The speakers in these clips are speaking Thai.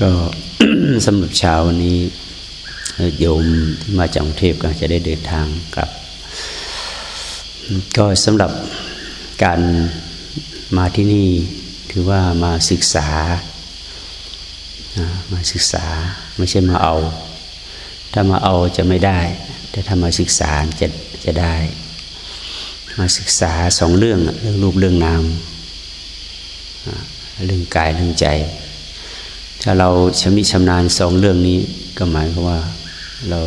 ก็สำหรับเช้าวันนี้โยมที่มาจากกรุงเทพก็จะได้เดินทางกลับ ก็สำหรับการมาที่นี่ถือว่ามาศึกษา มาศึกษาไม่ใช่มาเอา ถ้ามาเอาจะไม่ได้ แต่ถ้ามาศึกษาจะจะได้ มาศึกษาสองเรื่องเรื่องรูปเรื่องนามเรื่องกายเรื่องใจ ถ้าเราชำนิชำนาญสองเรื่องนี้ก็หมายความว่าเรา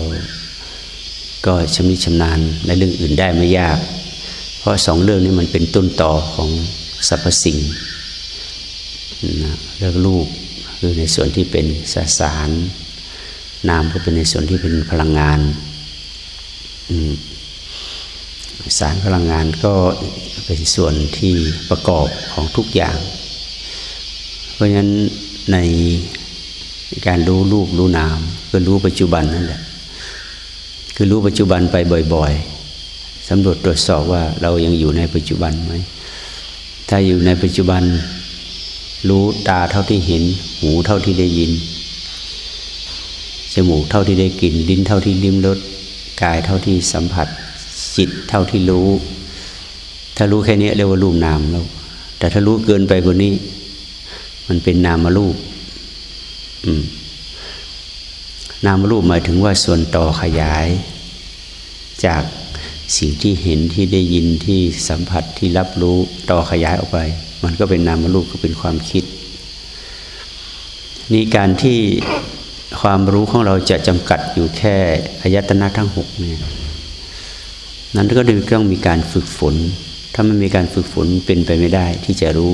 ก็ชำนิชำนาญในเรื่องอื่นได้ไม่ยาก เพราะสองเรื่องนี้มันเป็นต้นต่อของสรรพสิ่งนะเรื่องรูปคือในส่วนที่เป็นสสารนามก็เป็นในส่วนที่เป็นพลังงานสารพลังงานก็เป็นส่วนที่ประกอบของทุกอย่าง เพราะฉะนั้น ในการรู้รูปรู้นามก็รู้ปัจจุบันนั่นแหละคือรู้ปัจจุบันไปบ่อย ๆสำรวจตรวจสอบว่าเรายังอยู่ในปัจจุบันไหมถ้าอยู่ในปัจจุบัน รู้ตาเท่าที่เห็น หูเท่าที่ได้ยินจมูกเท่าที่ได้กลิ่นลิ้นเท่าที่ลิ้มรสกายเท่าที่สัมผัส จิตเท่าที่รู้ ถ้ารู้แค่นี้เรียกว่ารูปนามแล้วแต่ถ้ารู้เกินไปกว่านี้ มันเป็นนามรูปนามรูปหมายถึงว่าส่วนต่อขยาย จากสิ่งที่เห็นที่ได้ยินที่สัมผัสที่รับรู้ต่อขยายออกไป มันก็เป็นนามรูปก็เป็นความคิด นี่การที่ความรู้ของเราจะจำกัดอยู่แค่อายตนะทั้งหกเนี่ยนั้นก็ดูต้องมีการฝึกฝน ถ้าไม่มีการฝึกฝนเป็นไปไม่ได้ที่จะรู้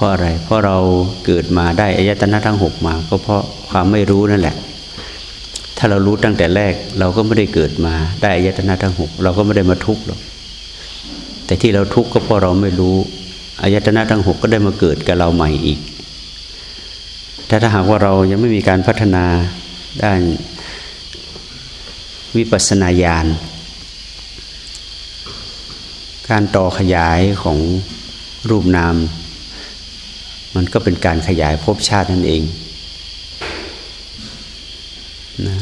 ราะอะไร เพราะเราเกิดมาได้อายตนะทั้งหกมา ก็เพราะความไม่รู้นั่นแหละ ถ้าเรารู้ตั้งแต่แรก เราก็ไม่ได้เกิดมาได้อายตนะทั้งหกเราก็ไม่ได้มาทุกข์หรอกแต่ที่เราทุกข์ก็เพราะเราไม่รู้อายตนะทั้งหกก็ได้มาเกิดกับเราใหม่อีกถ้าถ้าหากว่าเรายังไม่มีการพัฒนาด้านวิปัสสนาญาณการต่อขยายของรูปนาม มันก็เป็นการขยายภพชาตินั่นเองนะ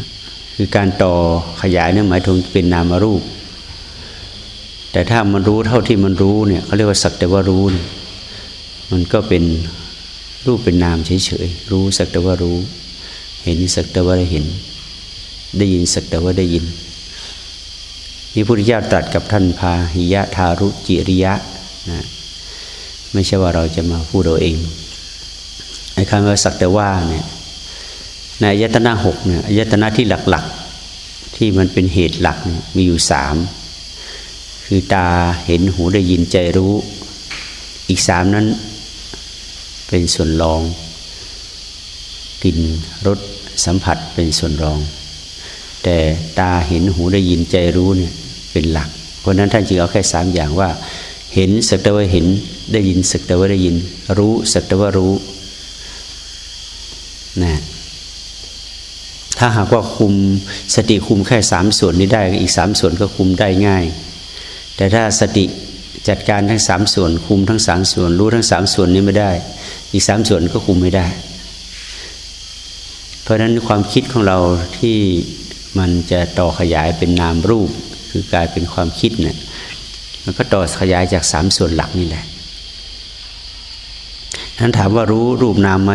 คือการต่อขยายเนี่ยหมายถึงเป็นนามรูป แต่ถ้ามันรู้เท่าที่มันรู้เนี่ยเขาเรียกว่าสักแต่ว่ารู้ มันก็เป็นรูปเป็นนามเฉยๆรู้สักแต่ว่ารู้ เห็นสักแต่ว่าได้เห็น ได้ยินสักแต่ว่าได้ยินนี่พุทธิยถาตรัสกับท่านพาหิยะทารุจิริยะนะ ไม่ใช่ว่าเราจะมาพูดเราเองไอ้คำว่าสักแต่ว่าเนี่ยในอายตนะหกเนี่ยอายตนะที่หลักๆ ที่มันเป็นเหตุหลักมีอยู่สามคือตาเห็นหูได้ยินใจรู้ อีกสามนั้น เป็นส่วนรองกลิ่นรสสัมผัสเป็นส่วนรอง แต่ตาเห็นหูได้ยินใจรู้เนี่ยเป็นหลัก เพราะนั้นท่านจึงเอาแค่สามอย่างว่า เห็นสักแต่ว่าเห็น ได้ยินสักแต่ว่าได้ยิน รู้สักแต่ว่ารู้นะถ้าหากว่าคุมสติคุมแค่สามส่วนนี้ได้อีกสามส่วนก็คุมได้ง่าย แต่ถ้าสติจัดการทั้งสามส่วน คุมทั้งสามส่วน รู้ทั้งสามส่วนนี้ไม่ได้ อีกสามส่วนก็คุมไม่ได้ เพราะฉะนั้นความคิดของเราที่มันจะต่อขยายเป็นนามรูป คือกลายเป็นความคิดเนี่ยมันก็ต่อขยายจากสามส่วนหลักนี่แหละ นั้นถามว่ารู้รูปนามไหม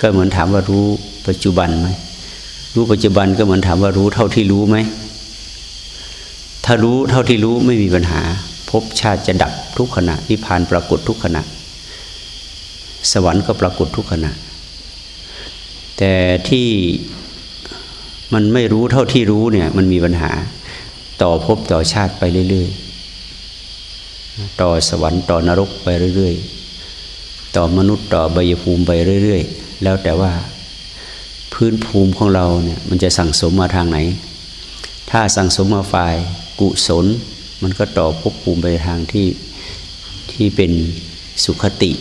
ก็เหมือนถามว่ารู้ปัจจุบันไหมรู้ปัจจุบันก็เหมือนถามว่ารู้เท่าที่รู้ไหมถ้ารู้เท่าที่รู้ไม่มีปัญหาพบชาติจะดับทุกขณะนิพพานปรากฏทุกขณะ สวรรค์ก็ปรากฏทุกขณะ แต่ที่มันไม่รู้เท่าที่รู้เนี่ย มันมีปัญหา ต่อพบต่อชาติไปเรื่อยๆ ต่อสวรรค์ต่อนรกไปเรื่อยๆ ต่อมนุษย์ต่อใบยภูมิไปเรื่อย ๆ แล้วแต่ว่าพื้นภูมิของเราเนี่ยมันจะสั่งสมมาทางไหน ถ้าสั่งสมมาฝ่ายกุศล มันก็ต่อภพภูมิไปทางที่ที่เป็นสุขติ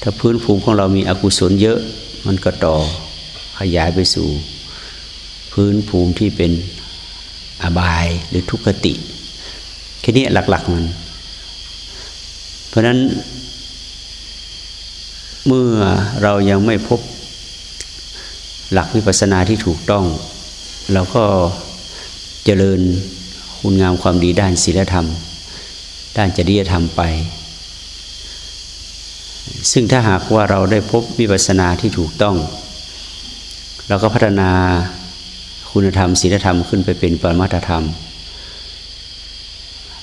ถ้าพื้นภูมิของเรามีอกุศลเยอะ มันก็ต่อขยายไปสู่ พื้นภูมิที่เป็นอบายหรือทุกขติ แค่นี้หลักๆมัน เพราะนั้น เมื่อเรายังไม่พบหลักวิปัสสนาที่ถูกต้อง เราก็เจริญคุณงามความดีด้านศีลธรรม ด้านจริยธรรมไป ซึ่งถ้าหากว่าเราได้พบวิปัสสนาที่ถูกต้อง เราก็พัฒนาคุณธรรมศีลธรรมขึ้นไปเป็นปรมัตธรรม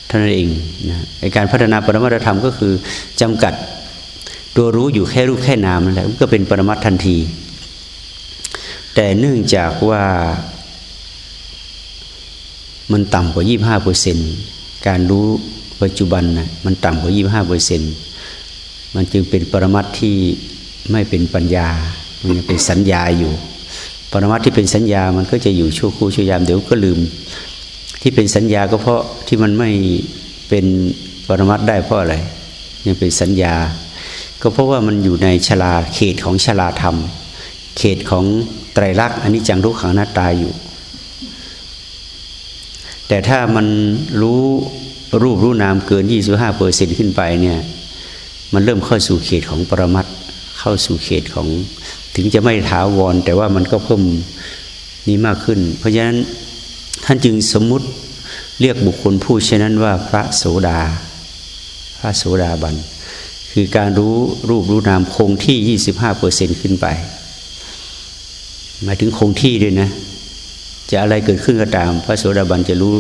ท่านเองนะการพัฒนาปรมัตธรรมก็คือจำกัด ตัวรู้อยู่แค่รูปแค่นามนั่นแหละก็เป็นปรมัตทันที แต่เนื่องจากว่ามันต่ำกว่า 25เปอร์เซนการรู้ปัจจุบันนะมันต่ำกว่า 25เปอร์เซนมันจึงเป็นปรมัตที่ไม่เป็นปัญญา มันยังเป็นสัญญาอยู่ ปรมัตที่เป็นสัญญามันก็จะอยู่ชั่วคู่ชั่วยามเดี๋ยวก็ลืม ที่เป็นสัญญาก็เพราะที่มันไม่เป็นปรมัตได้เพราะอะไร ยังเป็นสัญญา ก็เพราะว่ามันอยู่ในชลาเขตของชลาธรรม เขตของไตรลักษณ์อันนี้จังทุกขังหน้าตายอยู่ แต่ถ้ามันรู้รูปรู้นามเกิน 25เปอร์เซ็นขึ้นไปเนี่ยมันเริ่มเข้าสู่เขตของปรมัตเข้าสู่เขตของถึงจะไม่ถาวร แต่ว่ามันก็เพิ่มนี้มากขึ้น เพราะฉะนั้นท่านจึงสมมุติเรียกบุคคลผู้เช่นนั้นว่าพระโสดา พระโสดาบัน คือการรู้รูปรู้นามคงที่ 25เปอร์เซ็นขึ้นไป หมายถึงคงที่ด้วยนะ จะอะไรเกิดขึ้นก็ตาม พระโสดาบันจะรู้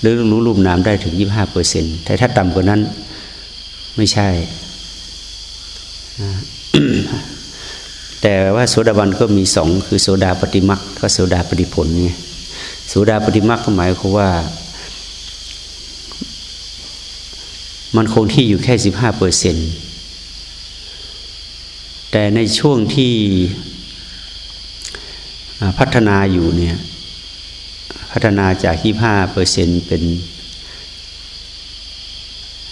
หรือรู้รูปนามได้ถึงยี่ห้าเปอร์เซ็นต์แต่ถ้าต่ำกว่านั้นไม่ใช่ แต่ว่าโสดาบันก็มีสองคือโสดาปฏิมักก็โสดาปฏิผลไงโสดาปฏิมักก็หมายความว่า มันคงที่อยู่แค่สิบห้าเปอร์เซ็นต์แต่ในช่วงที่พัฒนาอยู่เนี่ยพัฒนาจากที่ห้าเปอร์เซ็นเป็น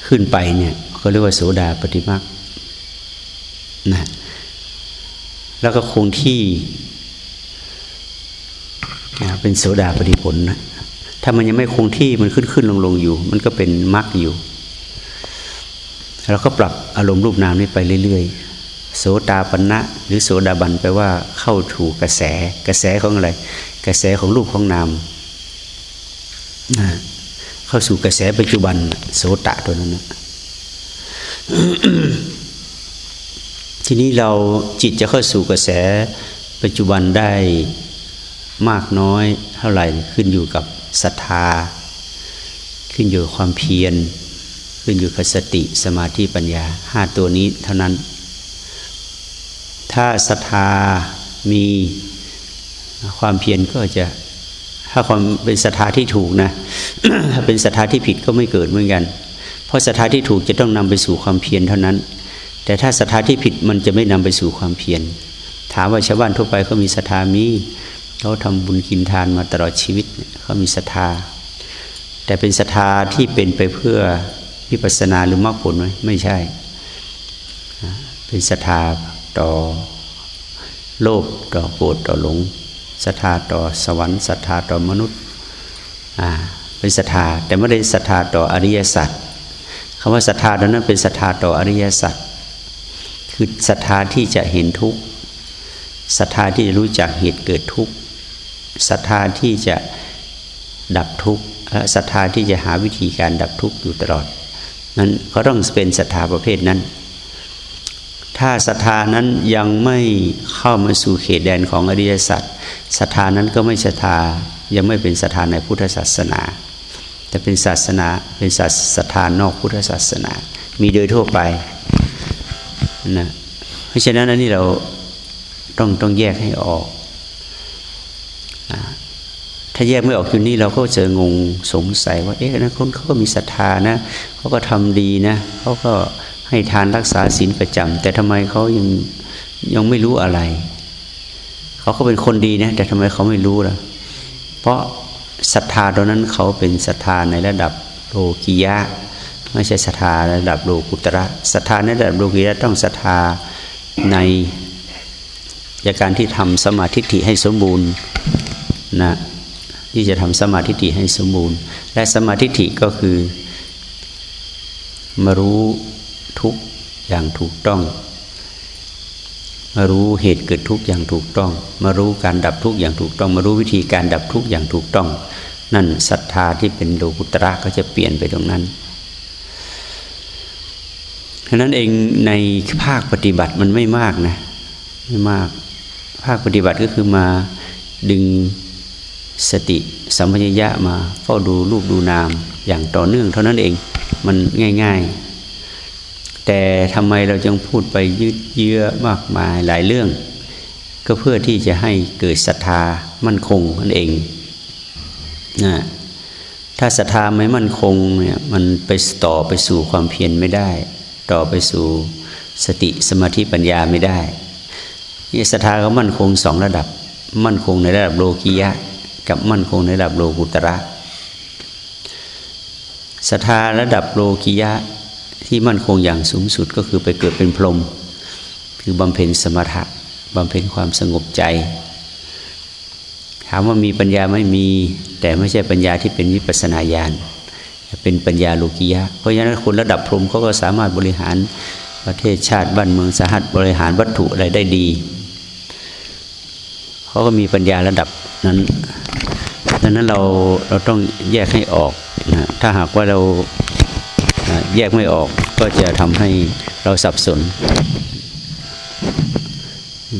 ขึ้นไปเนี่ยเขาเรียกว่าโสดาปฏิมาคนะแล้วก็คงที่เป็นโสดาปฏิผลนะถ้ามันยังไม่คงที่มันขึ้นขึ้นลงลงอยู่ มันก็เป็นมรรคอยู่ เราก็ปรับอารมณ์รูปนามนี้ไปเรื่อยๆ โสตาปัญนะหรือโสดาบันแปลว่าเข้าถูกกระแสกระแสของอะไร กระแสของรูปของนามนะเข้าสู่กระแสปัจจุบัน โสตะตัวนั้นนะทีนี้เราจิตจะเข้าสู่กระแสปัจจุบันได้มากน้อยเท่าไหร่ขึ้นอยู่กับศรัทธา ขึ้นอยู่ความเพียร ขึ้นอยู่กับสติสมาธิปัญญาห้าตัวนี้เท่านั้น ถ้าศรัทธามีความเพียรก็จะถ้าความเป็นศรัทธาที่ถูกนะถ้าเป็นศรัทธาที่ผิดก็ไม่เกิดเหมือนกัน เพราะศรัทธาที่ถูกจะต้องนำไปสู่ความเพียรเท่านั้น แต่ถ้าศรัทธาที่ผิดมันจะไม่นำไปสู่ความเพียร ถามว่าชาวบ้านทั่วไปเขามีศรัทธามีเขาทำบุญกินทานมาตลอดชีวิตเขามีศรัทธา แต่เป็นศรัทธาที่เป็นไปเพื่อ วิปัสสนาหรือมรรคผลไหมไม่ใช่ เป็นศรัทธาต่อโลภต่อโกรธต่อหลงศรัทธาต่อสวรรค์ศรัทธาต่อมนุษย์เป็นศรัทธาแต่ไม่ได้ศรัทธาต่ออริยสัจคำว่าศรัทธาตอนนั้นเป็นศรัทธาต่ออริยสัจคือศรัทธาที่จะเห็นทุกข์ศรัทธาที่จะรู้จักเหตุเกิดทุกข์ศรัทธาที่จะดับทุกข์และศรัทธาที่จะหาวิธีการดับทุกข์อยู่ตลอด นั้นเขาต้องเป็นศรัทธาประเภทนั้น ถ้าศรัทธานั้นยังไม่เข้ามาสู่เขตแดนของอริยสัจศรัทธานั้นก็ไม่ศรัทธายังไม่เป็นศรัทธาในพุทธศาสนา แต่เป็นศาสนาเป็นศาศรัทธานอกพุทธศาสนา มีโดยทั่วไปนะเพราะฉะนั้นอันนี้เราต้องต้องแยกให้ออก ถ้าแยกไม่ออกอยู่นี่เราก็จะงงสงสัยว่า เอ๊ะนะคนเขาก็มีศรัทธานะเขาก็ทำดีนะเขาก็ให้ทานรักษาศีลประจำแต่ทำไมเขายังยังไม่รู้อะไร เขาก็เป็นคนดีนะ แต่ทำไมเขาไม่รู้ล่ะ เพราะศรัทธาตอนนั้นเขาเป็นศรัทธาในระดับโลกียะ ไม่ใช่ศรัทธาระดับโลกุตระศรัทธาในระดับโลกียะต้องศรัทธาในจากการที่ทำสมาธิิให้สมบูรณ์นะ ที่จะทำสมาธิิให้สมบูรณ์ และสมาธิิก็คือมารู้ทุกอย่างถูกต้อง มารู้เหตุเกิดทุกอย่างถูกต้อง มารู้การดับทุกอย่างถูกต้อง มารู้วิธีการดับทุกอย่างถูกต้อง นั่นศรัทธาที่เป็นโลกุตระก็จะเปลี่ยนไปตรงนั้นฉะนั้นเองในภาคปฏิบัติมันไม่มากนะไม่มาก ภาคปฏิบัติก็คือมาดึง สติสัมปชัญญะมาเฝ้าดูรูปดูนามอย่างต่อเนื่องเท่านั้นเองมันง่าย ๆ แต่ทำไมเราจึงพูดไปยืดเยื้อมากมายหลายเรื่อง ก็เพื่อที่จะให้เกิดศรัทธามั่นคงนั่นเองนะถ้าศรัทธาไม่มั่นคงเนี่ยมันไปต่อไปสู่ความเพียรไม่ได้ ต่อไปสู่สติสมาธิปัญญาไม่ได้นี่ศรัทธาก็มั่นคงสองระดับ มั่นคงในระดับโลกียะับมั่นคงในระดับโลกุตระศรัทธาระดับโลกิยะที่มั่นคงอย่างสูงสุดก็คือไปเกิดเป็นพรหมคือบำเพ็ญสมถะบำเพ็ญความสงบใจ ถามว่ามีปัญญาไม่มี แต่ไม่ใช่ปัญญาที่เป็นวิปัสนาญาณเป็นปัญญาโลกิยะ เพราะฉะนั้นคนระดับพรหมเขาก็สามารถบริหารประเทศชาติบ้านเมืองสหัสบริหารวัตถุอะไรได้ดี เขาก็มีปัญญาระดับนั้น ดังนั้นเราเราต้องแยกให้ออกนะถ้าหากว่าเราแยกไม่ออกก็จะทำให้เราสับสน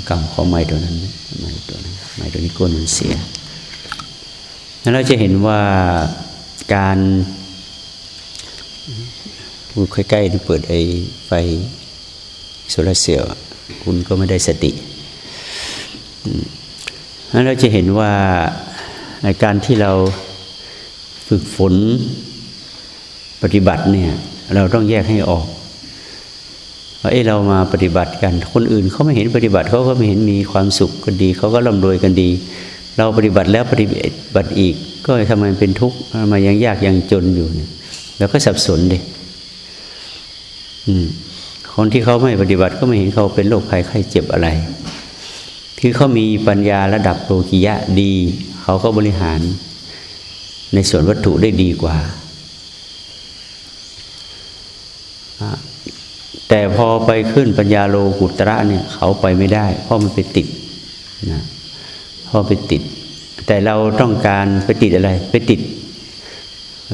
กรรมของไม้ตัวนั้นไม้ตัวนั้นไม้ตัวนี้ก้นมันเสียแล้วเราจะเห็นว่าการพูดใกล้ๆนี่เปิดไอ้ไฟโซลาเซลล์คุณก็ไม่ได้สติ แล้วเราจะเห็นว่าในการที่เราฝึกฝนปฏิบัติเนี่ยเราต้องแยกให้ออกว่าเอ้เรามาปฏิบัติกัน คนอื่นเขาไม่เห็นปฏิบัติเขาก็ไม่เห็นมีความสุขกันดีเขาก็ร่ำรวยกันดี เราปฏิบัติแล้วปฏิบัติอีก ก็ทำไมเป็นทุกข์ทำไมยังยากยังจนอยู่เนี่ยเราก็สับสนดิคนที่เขาไม่ปฏิบัติก็ไม่เห็นเขาเป็นโรคภัยไข้เจ็บอะไร คือเขามีปัญญาระดับโลกิยะดี เขาก็บริหารในส่วนวัตถุได้ดีกว่า แต่พอไปขึ้นปัญญาโลกุตระเนี่ยเขาไปไม่ได้ เพราะมันไปติดนะเพราะไปติด แต่เราต้องการไปติดอะไร ไปติด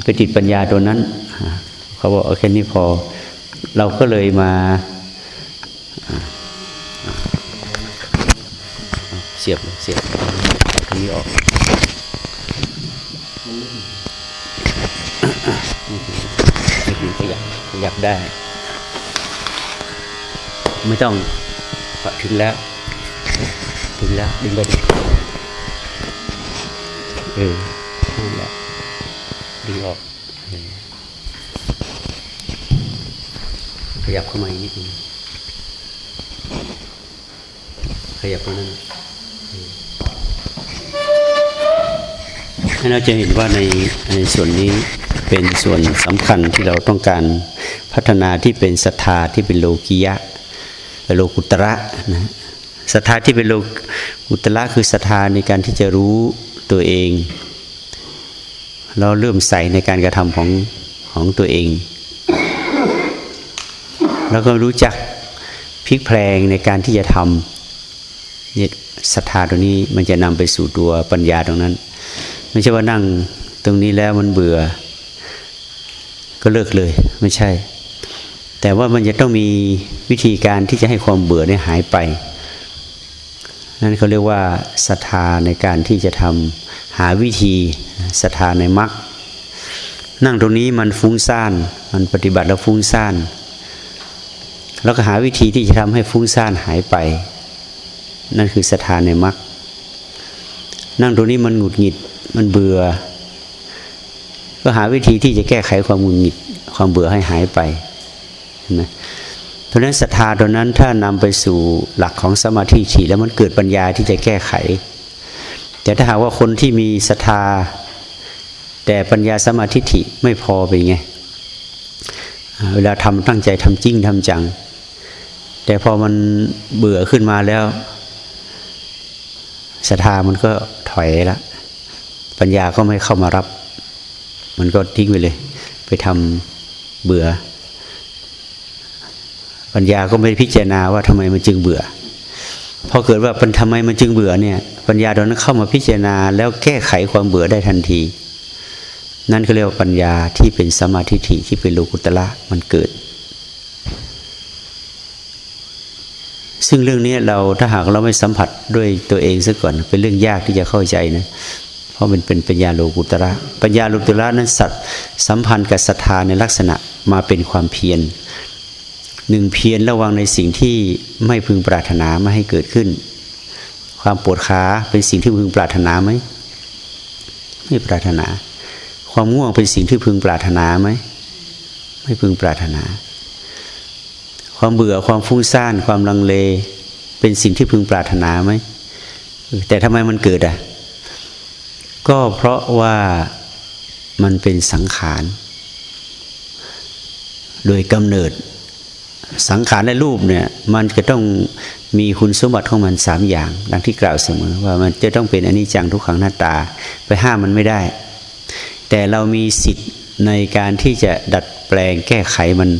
ไปติดปัญญาตัวนั้นเขาบอกโอเคนี่พอ เราก็เลยมา เสียบเสียบตรงนี้ออกนี่ขยับขยับได้ ไม่ต้องถึงแล้ว ถึงแล้วดึงไปดเออนั่นแหละดึงออกขยับเข้ามาอีกนิดนึงขยับตรงนั้น เราจะเห็นว่าในในส่วนนี้เป็นส่วนสำคัญที่เราต้องการพัฒนาที่เป็นศรัทธาที่เป็นโลกิยะโลกุตระนะศรัทธาที่เป็นโลกุตระคือศรัทธาในการที่จะรู้ตัวเองเราเริ่มใส่ในการกระทำของของตัวเอง แล้วก็รู้จักพลิกแพลงในการที่จะทำเนี่ยศรัทธาตัวนี้มันจะนำไปสู่ตัวปัญญาตรงนั้น ไม่ใช่ว่านั่งตรงนี้แล้วมันเบื่อ ก็เลิกเลย ไม่ใช่ แต่ว่ามันจะต้องมีวิธีการที่จะให้ความเบื่อเนี่ยหายไป นั่นเขาเรียกว่าศรัทธาในการที่จะทำหาวิธีศรัทธาในมรรคนั่งตรงนี้มันฟุ้งซ่าน มันปฏิบัติแล้วฟุ้งซ่านแล้วก็หาวิธีที่จะทำให้ฟุ้งซ่านหายไป นั่นคือศรัทธาในมรรคนั่งตรงนี้มันหงุดหงิด มันเบื่อ ก็หาวิธีที่จะแก้ไขความงุนงิดความเบื่อให้หายไปนะเพราะนั้นศรัทธาตัวนั้นถ้านำไปสู่หลักของสมาธิฉีแล้วมันเกิดปัญญาที่จะแก้ไข แต่ถ้าหากว่าคนที่มีศรัทธา แต่ปัญญาสมาธิิไม่พอไปไงเวลาทำตั้งใจทำจริงทำจัง แต่พอมันเบื่อขึ้นมาแล้วศรัทธามันก็ถอยละ ปัญญาก็ไม่เข้ามารับ มันก็ทิ้งไปเลย ไปทำเบื่อ ปัญญาก็ไม่พิจารณาว่าทำไมมันจึงเบื่อพอเกิดว่าปัญทำไมมันจึงเบื่อเนี่ย ปัญญาตอนนั้นเข้ามาพิจารณา แล้วแก้ไขความเบื่อได้ทันที นั่นก็เรียกว่าปัญญาที่เป็นสมาธิฐิที่เป็นโลกุตละมันเกิด ซึ่งเรื่องนี้เราถ้าหากเราไม่สัมผัสด้วยตัวเองซะก่อน เป็นเรื่องยากที่จะเข้าใจนะ ราะมันเป็นปัญญาโลกุตระปัญญาโลกุตระนั้นสัตสัมพันธ์กับศรัทธาในลักษณะมาเป็นความเพียรหนึ่งเพียรระวังในสิ่งที่ไม่พึงปรารถนาไม่ให้เกิดขึ้น ความปวดขาเป็นสิ่งที่พึงปรารถนาไหมไม่ปรารถนา ความง่วงเป็นสิ่งที่พึงปรารถนาไหมไม่พึงปรารถนา ความเบื่อความฟุ้งซ่านความลังเล เป็นสิ่งที่พึงปรารถนาไหมแต่ทำไมมันเกิดอะ ก็เพราะว่ามันเป็นสังขาร โดยกำเนิดสังขารและรูปเนี่ย มันจะต้องมีคุณสมบัติของมันสามอย่าง ดังที่กล่าวเสมอ ว่ามันจะต้องเป็นอนิจจังทุกขังหน้าตา ไปห้ามมันไม่ได้ แต่เรามีสิทธิ์ในการที่จะดัดแปลงแก้ไขมัน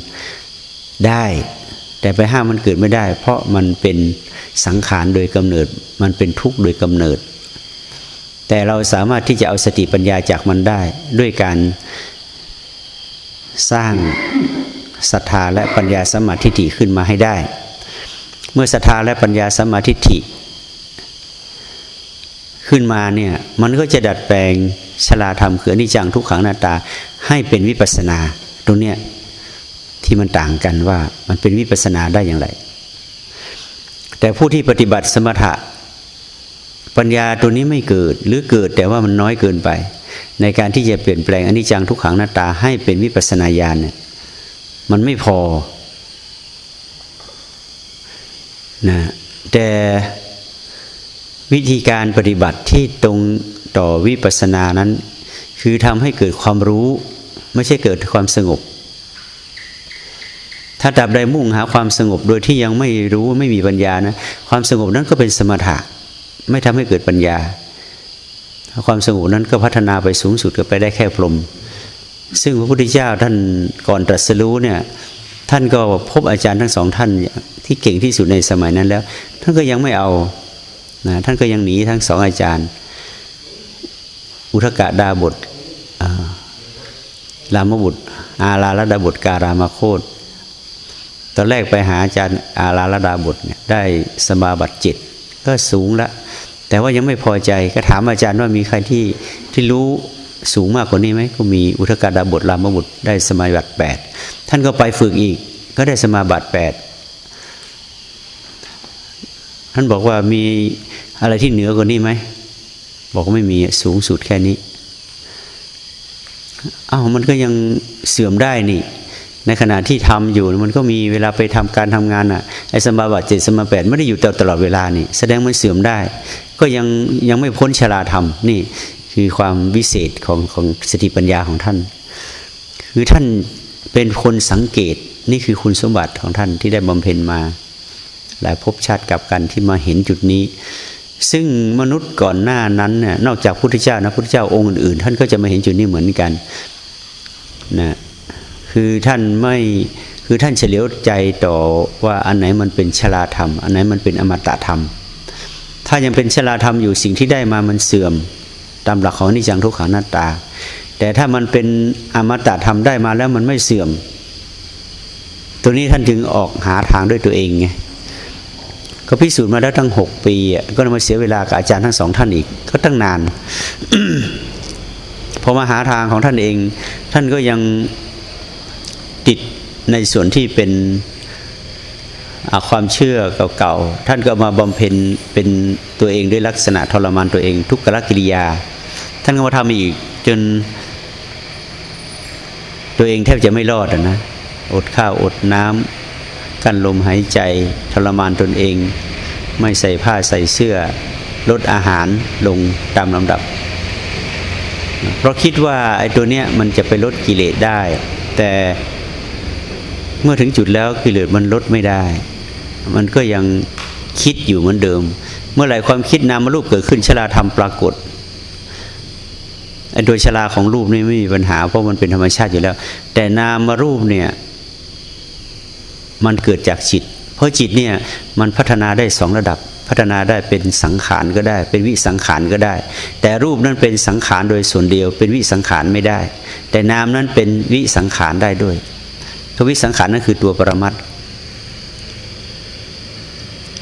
ได้ แต่ไปห้ามมันเกิดไม่ได้ เพราะมันเป็นสังขารโดยกำเนิด มันเป็นทุกข์โดยกำเนิด แต่เราสามารถที่จะเอาสติปัญญาจากมันได้ ด้วยการสร้างศรัทธาและปัญญาสมาธิฐิขึ้นมาให้ได้ เมื่อศรัทธาและปัญญาสมาธิฐิขึ้นมาเนี่ยมันก็จะดัดแปลงชลาธรรมคืออนิจจังทุกขังหน้าตาให้เป็นวิปัสนาตรงเนี้ยที่มันต่างกันว่ามันเป็นวิปัสนาได้อย่างไร แต่ผู้ที่ปฏิบัติสมถะ ปัญญาตัวนี้ไม่เกิดหรือเกิดแต่ว่ามันน้อยเกินไป ในการที่จะเปลี่ยนแปลงอนิจจังทุกขังหน้าตาให้เป็นวิปัสนาญาณเนี่ยมันไม่พอนะแต่วิธีการปฏิบัติที่ตรงต่อวิปัสสนานั้น คือทำให้เกิดความรู้ ไม่ใช่เกิดความสงบ ถ้าดับใดมุ่งหาความสงบโดยที่ยังไม่รู้ไม่มีปัญญานะ ความสงบนั้นก็เป็นสมถะ ไม่ทำให้เกิดปัญญา ความสงบนั้นก็พัฒนาไปสูงสุดก็ไปได้แค่พรหมซึ่งพระพุทธเจ้าท่านก่อนตรัสรู้เนี่ยท่านก็พบอาจารย์ทั้งสองท่านที่เก่งที่สุดในสมัยนั้นแล้ว ท่านก็ยังไม่เอานะท่านก็ยังหนีทั้งสองอาจารย์ อุทกะดาบทรามบุตร อาลาลดาบทการามโคตตอนแรกไปหาอาจารย์อาลาลดาบทเนี่ยได้สมาบัติจิต ก็สูงละแต่ว่ายังไม่พอใจก็ถามอาจารย์ว่ามีใครที่ที่รู้สูงมากกว่านี้ไหมก็มีอุทกาดาบทรามบุตรได้สมาบัติแปดท่านก็ไปฝึกอีก ก็ได้สมาบัติแปดท่านบอกว่ามีอะไรที่เหนือกว่านี้ไหมบอกว่าไม่มีสูงสุดแค่นี้อ้าวมันก็ยังเสื่อมได้นี่ ในขณะที่ทำอยู่มันก็มีเวลาไปทำการทำงานอะไอ้สมาบัติเจ็ดสมาแปดไม่ได้อยู่ตลอดเวลานี่ แสดงมันเสื่อมได้ ก็ยังยังไม่พ้นชราธรรมนี่คือความวิเศษของของสติปัญญาของท่าน คือท่านเป็นคนสังเกตนี่คือคุณสมบัติของท่านที่ได้บำเพ็ญมา หลายภพชาติกับกันที่มาเห็นจุดนี้ ซึ่งมนุษย์ก่อนหน้านั้นเนี่ยนอกจากพุทธเจ้านะพุทธเจ้าองค์อื่นๆท่านก็จะมาเห็นจุดนี้เหมือนกันนะ คือท่านไม่คือท่านเฉลียวใจต่อว่าอันไหนมันเป็นชลาธรรม อันไหนมันเป็นอมตะธรรม ถ้ายังเป็นชลาธรรมอยู่สิ่งที่ได้มามันเสื่อมตามหลักของนิจังทุกขังหน้าตา แต่ถ้ามันเป็นอมตะทำได้มาแล้วมันไม่เสื่อม ตัวนี้ท่านจึงออกหาทางด้วยตัวเองไงก็พิสูจน์มาแล้วตั้งหกปีก็มาเสียเวลากับอาจารย์ทั้งสองท่านอีก ก็ตั้งนานพอมาหาทางของท่านเอง ท่านก็ยัง ติดในส่วนที่เป็นความเชื่อเก่าๆ ท่านก็มาบำเพ็ญเป็นตัวเองด้วยลักษณะทรมานตัวเอง ทุกขกิริยา ท่านก็มาทำอีกจนตัวเองแทบจะไม่รอดนะ อดข้าวอดน้ำกั้นลมหายใจทรมานตนเอง ไม่ใส่ผ้าใส่เสื้อ ลดอาหารลงตามลำดับ เพราะคิดว่าไอ้ตัวเนี้ยมันจะไปลดกิเลสได้ แต่ เมื่อถึงจุดแล้วกิเลสมันลดไม่ได้ มันก็ยังคิดอยู่เหมือนเดิม เมื่อไหร่ความคิดนามรูปเกิดขึ้นชราธรรมปรากฏโดยชราของรูปนี่ไม่มีปัญหา เพราะมันเป็นธรรมชาติอยู่แล้ว แต่นามรูปเนี่ยมันเกิดจากจิต เพราะจิตเนี่ยมันพัฒนาได้สองระดับ พัฒนาได้เป็นสังขารก็ได้ เป็นวิสังขารก็ได้ แต่รูปนั้นเป็นสังขารโดยส่วนเดียว เป็นวิสังขารไม่ได้ แต่นามนั้นเป็นวิสังขารได้ด้วย ทวิสังขารนั้นคือตัวปรมัต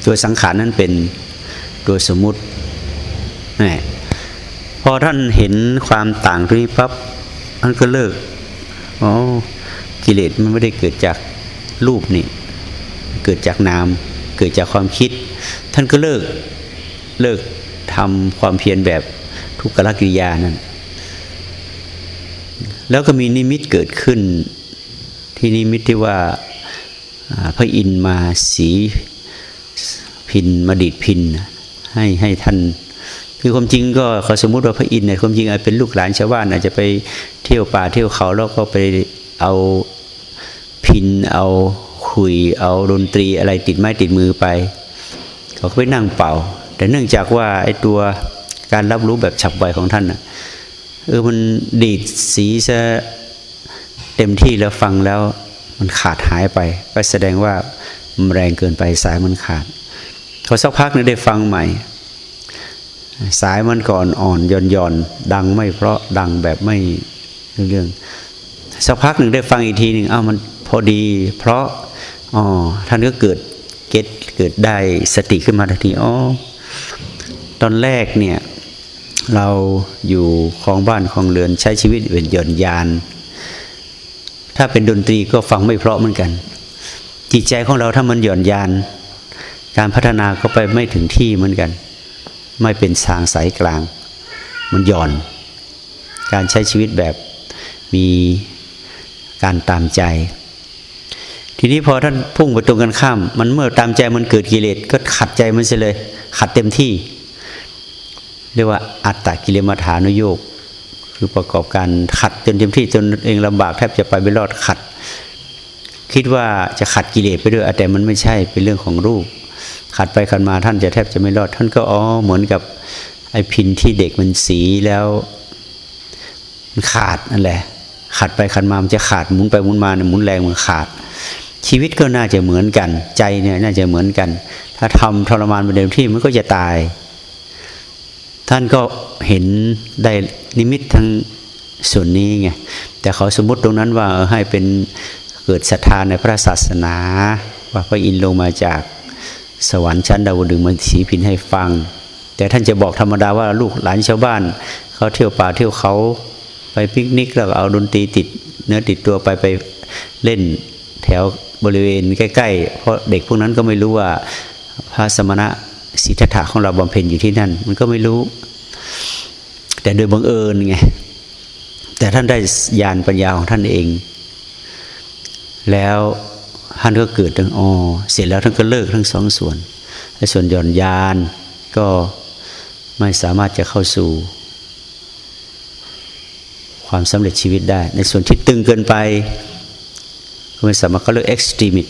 ตัวสังขารนั้นเป็นตัวสมมุตินี่พอท่านเห็นความต่างตรงนี้ปั๊บท่านก็เลิกอ๋อกิเลสมันไม่ได้เกิดจากรูปนี่ เกิดจากนาม เกิดจากความคิด ท่านก็เลิกเลิกทำความเพียรแบบทุกรกิริยานั้นแล้วก็มีนิมิตเกิดขึ้น ที่นิมิตที่ว่าพระอินทร์มาสีพิณมาดีดพิณให้ให้ท่านคือความจริงก็เขาสมมุติว่าพระอินทร์เนี่ยความจริงอาจเป็นลูกหลานชาวบ้านอาจจะไปเที่ยวป่าเที่ยวเขาแล้วก็ไปเอาพินเอาคุยเอาดนตรีอะไรติดไม้ติดมือไป เขาก็ไปนั่งเป่า แต่เนื่องจากว่าไอ้ตัวการรับรู้แบบฉับไวของท่านน่ะเออมันดีดสีซะ เต็มที่แล้วฟังแล้วมันขาดหายไป ก็แสดงว่ามันแรงเกินไปสายมันขาดพอสักพักนึงได้ฟังใหม่ สายมันก่อนอ่อนย่อนย่อนดังไม่เพราะดังแบบไม่เรื่องสักพักหนึ่งได้ฟังอีกทีหนึ่งอ้าวมันพอดี เพราะอ๋อท่านก็เกิดเก็ตเกิดได้สติขึ้นมาทันทีอ๋อตอนแรกเนี่ยเราอยู่คลองบ้านคลองเรือนใช้ชีวิตเป็นหย่อนยาน ถ้าเป็นดนตรีก็ฟังไม่เพราะเหมือนกัน จิตใจของเราถ้ามันหย่อนยาน การพัฒนาก็ไปไม่ถึงที่เหมือนกัน ไม่เป็นทางสายกลาง มันหย่อน การใช้ชีวิตแบบมีการตามใจ ทีนี้พอท่านพุ่งไปตรงกันข้าม มันเมื่อตามใจมันเกิดกิเลสก็ขัดใจมันเสียเลย ขัดเต็มที่ เรียกว่าอัตตกิเลมัฐานุโยก คือประกอบการขัดจนเต็มที่จนเองลำบากแทบจะไปไม่รอดขัด คิดว่าจะขัดกิเลสไปด้วยแต่มันไม่ใช่เป็นเรื่องของรูป ขัดไปขัดมาท่านจะแทบจะไม่รอด ท่านก็อ๋อเหมือนกับไอ้พินที่เด็กมันสีแล้วมันขาดนั่นแหละขัดไปขัดมามันจะขาดหมุนไปหมุนมาเนี่ยหมุนแรงมันขาด ชีวิตก็น่าจะเหมือนกัน ใจเนี่ยน่าจะเหมือนกัน ถ้าทำทรมานไปเดิมที่มันก็จะตาย ท่านก็เห็นได้ นิมิตทั้งส่วนนี้ไงแต่เขาสมมติตรงนั้นว่าให้เป็นเกิดศรัทธาในพระศาสนา ว่าพระอินทร์ลงมาจากสวรรค์ชั้นดาวดึงมันสีพินให้ฟัง แต่ท่านจะบอกธรรมดาว่าลูกหลานชาวบ้าน เขาเที่ยวป่าเที่ยวเขาไปปิกนิกแล้วเอาดนตรีติด เนื้อติดตัวไปไปเล่นแถวบริเวณใกล้ ๆ เพราะเด็กพวกนั้นก็ไม่รู้ว่าพระสมณะสิทธัตถะของเราบำเพ็ญอยู่ที่นั่น มันก็ไม่รู้ แต่โดยบังเอิญไงแต่ท่านได้ญาณปัญญาของท่านเอง แล้วท่านก็เกิดทั้งอ๋อเสร็จแล้วท่านก็เลิกทั้งสองส่วนส่วนหย่อนยานก็ไม่สามารถจะเข้าสู่ ความสำเร็จชีวิตได้ ในส่วนที่ตึงเกินไปก็ไม่สามารถเขาเรียก extremist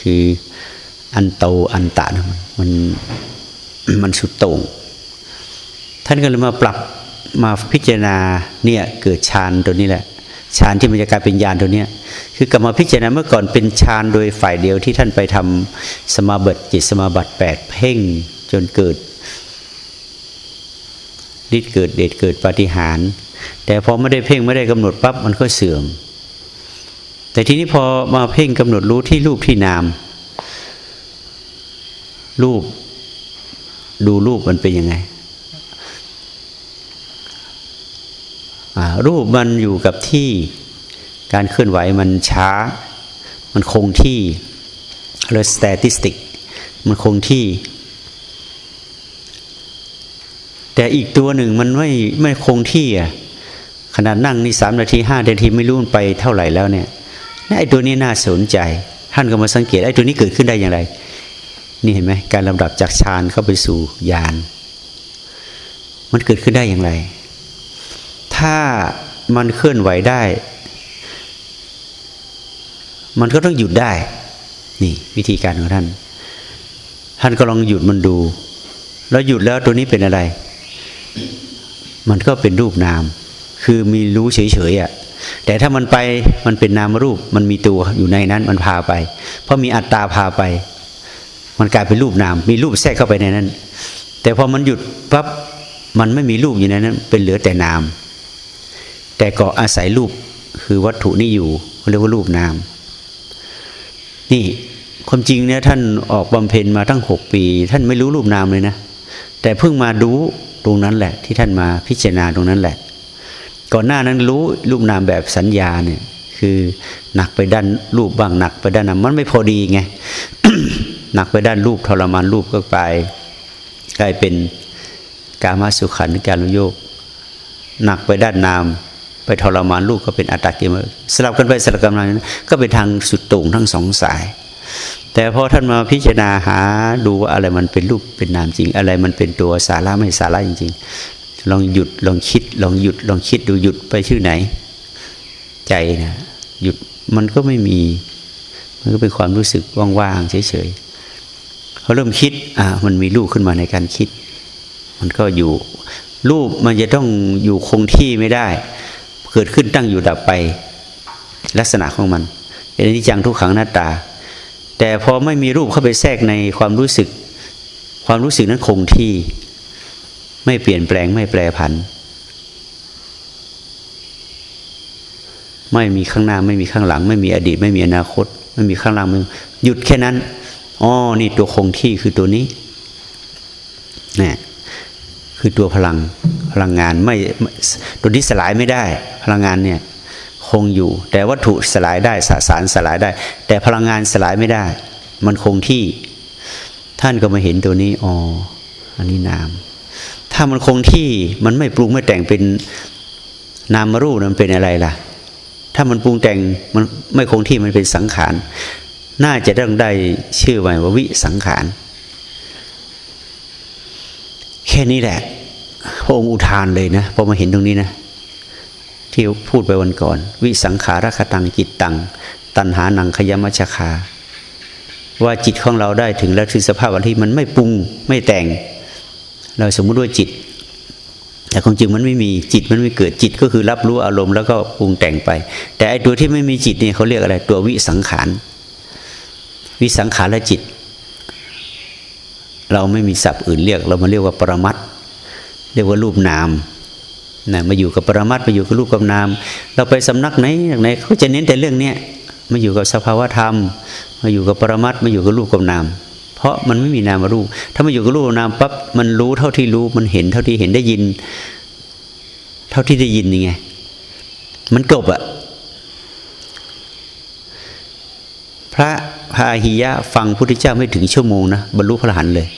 คืออันโตอันตะนะมันมันสุดโต่งท่านก็เลยมาปรับ มาพิจารณาเนี่ยเกิดฌานตัวนี้แหละฌานที่มันจะกลายเป็นญาณตัวเนี้ยคือกลับมาพิจารณาเมื่อก่อนเป็นฌานโดยฝ่ายเดียวที่ท่านไปทำสมาบัติจิตสมาบัติแปดเพ่งจนเกิดฤทธิ์เกิดเดชเกิดปฏิหารแต่พอไม่ได้เพ่งไม่ได้กำหนดปั๊บมันก็เสื่อม แต่ทีนี้พอมาเพ่งกำหนดรู้ที่รูปที่นาม รูป ดูรูปมันเป็นยังไง รูปมันอยู่กับที่การเคลื่อนไหวมันช้า มันคงที่เรียกสแตติสติกมันคงที่ แต่อีกตัวหนึ่งมันไม่ไม่คงที่อะขนาดนั่งนี่สามนาทีห้านาทีไม่รู้มันไปเท่าไหร่แล้วเนี่ยไอ้ตัวนี้น่าสนใจ ท่านก็มาสังเกตไอ้ตัวนี้เกิดขึ้นได้อย่างไร นี่เห็นไหมการลำดับจากฌานเข้าไปสู่ญาณมันเกิดขึ้นได้อย่างไร ถ้ามันเคลื่อนไหวได้ มันก็ต้องหยุดได้ นี่วิธีการของท่าน ท่านก็ลองหยุดมันดู แล้วหยุดแล้วตัวนี้เป็นอะไร มันก็เป็นรูปนาม คือมีรู้เฉยๆอะแต่ถ้ามันไปมันเป็นนามรูปมันมีตัวอยู่ในนั้นมันพาไป เพราะมีอัตตาพาไปมมันกลายเป็นรูปนาม มีรูปแทรกเข้าไปในนั้น แต่พอมันหยุดปั๊บมันไม่มีรูปอยู่ในนั้น เป็นเหลือแต่นาม แต่ก็อาศัยรูปคือวัตถุนี่อยู่เรียกว่ารูปนาม นี่ความจริงเนี่ยท่านออกบำเพ็ญมาตั้งหกปี ท่านไม่รู้รูปนามเลยนะ แต่เพิ่งมาดูตรงนั้นแหละ ที่ท่านมาพิจารณาตรงนั้นแหละ ก่อนหน้านั้นรู้รูปนามแบบสัญญาเนี่ย คือหนักไปด้านรูปบ้างหนักไปด้านนามมันไม่พอดีไงหนักไปด้านรูปทรมานรูปก็กลายกลายเป็นกามาสุขันการุโยกหนักไปด้านนาม ไปทรมานรูปก็เป็นอัตตกิมสลับกันไปสลับกันมาก็เป็นทางสุดต่งทั้งสองสาย แต่พอท่านมาพิจารณาหาดูว่าอะไรมันเป็นรูปเป็นนามจริง อะไรมันเป็นตัวสาระไม่สาระจริง ๆ ลองหยุดลองคิด ลองหยุดลองคิดดูหยุดไปชื่อไหน ใจนะหยุดมันก็ไม่มี มันก็เป็นความรู้สึกว่างๆเฉยๆเขาเริ่มคิดอ่ามันมีรูปขึ้นมาในการคิด มันก็อยู่รูปมันจะต้องอยู่คงที่ไม่ได้ เกิดขึ้นตั้งอยู่ดับไป ลักษณะของมันเป็นอนิจจังทุกขังหน้าตา แต่พอไม่มีรูปเข้าไปแทรกในความรู้สึก ความรู้สึกนั้นคงที่ไม่เปลี่ยนแปลงไม่แปรผัน ไม่มีข้างหน้าไม่มีข้างหลัง ไม่มีอดีต ไม่มีอนาคต ไม่มีข้างหลังมึงหยุดแค่นั้นอ๋อนี่ตัวคงที่คือตัวนี้นี่ คือตัวพลังพลังงานไม่ตัวนี้สลายไม่ได้ พลังงานเนี่ยคงอยู่ แต่วัตถุสลายได้สสารสลายได้ แต่พลังงานสลายไม่ได้ มันคงที่ ท่านก็มาเห็นตัวนี้อ๋ออันนี้นาม ถ้ามันคงที่มันไม่ปรุงไม่แต่งเป็นนามรูปมันเป็นอะไรล่ะ ถ้ามันปรุงแต่งมันไม่คงที่มันเป็นสังขาร น่าจะต้องได้ชื่อใหม่ว่าวิสังขาร แค่นี้แหละ พระองค์อุทานเลยนะพอมาเห็นตรงนี้นะ ที่พูดไปวันก่อน วิสังขารคตังจิตตัง ตันหาหนังขยมัชคา ว่าจิตของเราได้ถึงแล้วถึงสภาพวันที่มันไม่ปรุงไม่แต่ง เราสมมุติว่าจิต แต่ความจริงมันไม่มีจิตมันไม่เกิดจิตก็คือรับรู้อารมณ์แล้วก็ปรุงแต่งไป แต่ไอตัวที่ไม่มีจิตเนี่ยเขาเรียกอะไร ตัววิสังขารวิสังขารและจิต เราไม่มีศัพท์อื่นเรียก เรามาเรียกว่าปรมัตเรียกว่ารูปนามนะมาอยู่กับปรมัตมาอยู่กับรูปกับนาม เราไปสำนักไหนไหนเขาจะเน้นแต่เรื่องเนี้ยมาอยู่กับสภาวธรรม มาอยู่กับปรมัตมาอยู่กับรูปกับนาม เพราะมันไม่มีนามรูป ถ้ามาอยู่กับรูปนามปั๊บมันรู้เท่าที่รู้มันเห็นเท่าที่เห็นได้ยิน เท่าที่ได้ยินนี่ไง มันจบอะพระพาหิยะฟังพุทธเจ้าไม่ถึงชั่วโมงนะบรรลุพระรหันเลย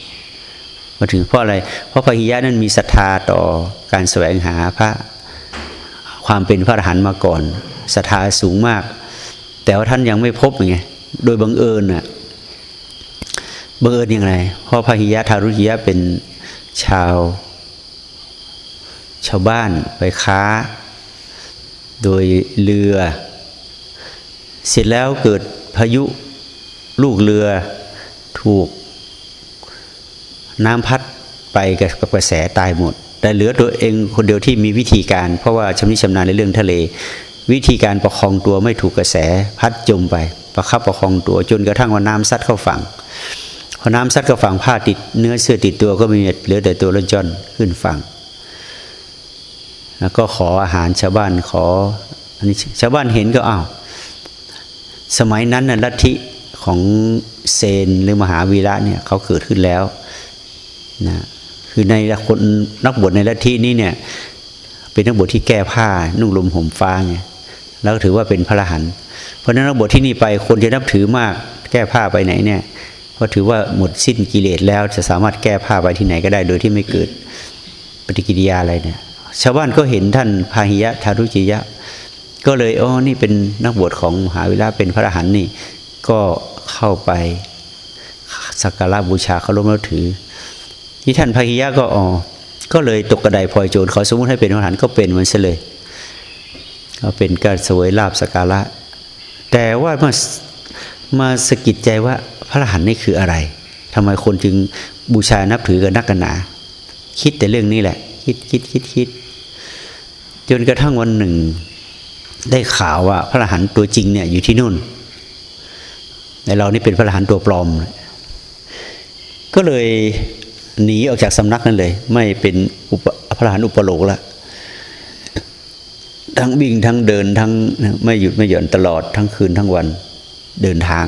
มาถึงเพราะอะไร เพราะพะหิยะนั้นมีศรัทธาต่อการแสวงหาพระความเป็นพระอรหันต์มาก่อนศรัทธาสูงมาก แต่ว่าท่านยังไม่พบไงโดยบังเอิญน่ะบังเอิญยังไงเพราะพะหิยะทารุหิยะเป็นชาว ชาวบ้านไปค้า โดยเรือ เสร็จแล้วเกิดพายุลูกเรือถูก น้ำพัดไปกับกระแสตายหมด แต่เหลือตัวเองคนเดียวที่มีวิธีการ เพราะว่าชำนิชำนาญในเรื่องทะเล วิธีการประคองตัวไม่ถูกกระแสพัดจมไป ประคับประคองตัวจนกระทั่งว่าน้ำซัดเข้าฝั่งพอน้ำซัดเข้าฝั่งผ้าติดเนื้อเสื้อติดตัวก็มีเหลือแต่ตัวละจอนขึ้นฝั่งแล้วก็ขออาหารชาวบ้านขออันนี้ชาวบ้านเห็นก็อ้าวสมัยนั้นน่ะลัทธิของเซนหรือมหาวีระเนี่ยเขาเกิดขึ้นแล้ว นะคือในคนนักบวชในลัทธินี้เนี่ย เป็นนักบวชที่แก้ผ้านุ่งลมห่มฟ้าไงแล้วถือว่าเป็นพระอรหันต์เพราะนั้นนักบวชที่นี่ไปคนจะนับถือมากแก้ผ้าไปไหนเนี่ยเพราะถือว่าหมดสิ้นกิเลสแล้วจะสามารถแก้ผ้าไปที่ไหนก็ได้ โดยที่ไม่เกิดปฏิกิริยาอะไรเนี่ย ชาวบ้านก็เห็นท่านพาหิยะทารุจิยะ ก็เลยอ๋อนี่เป็นนักบวชของมหาวิราเป็นพระอรหันต์นี่ก็เข้าไปสักการะบูชาเคารพนับถือ ที่ท่านพาหิยะก็อ๋อก็เลยตกกระไดพลอยโจรเขาสมมติให้เป็นพระอรหันต์ก็เป็นมันเสเลยก็เป็นการสวยลาบสการะ แต่ว่ามามาสะกิดใจว่าพระอรหันต์นี่คืออะไรทำไมคนจึงบูชานับถือกันนักกันหนา คิดแต่เรื่องนี้แหละ คิดคิดคิดคิดจนกระทั่งวันหนึ่ง ได้ข่าวว่าพระอรหันต์ตัวจริงเนี่ยอยู่ที่นู่นในเรานี่เป็นพระอรหันต์ตัวปลอม ก็เลย หนีออกจากสำนักนั้นเลย ไม่เป็นอุปพระหานอุปโลกละทั้งวิ่งทั้งเดินทั้งไม่หยุดไม่หย่อนตลอดทั้งคืนทั้งวันเดินทาง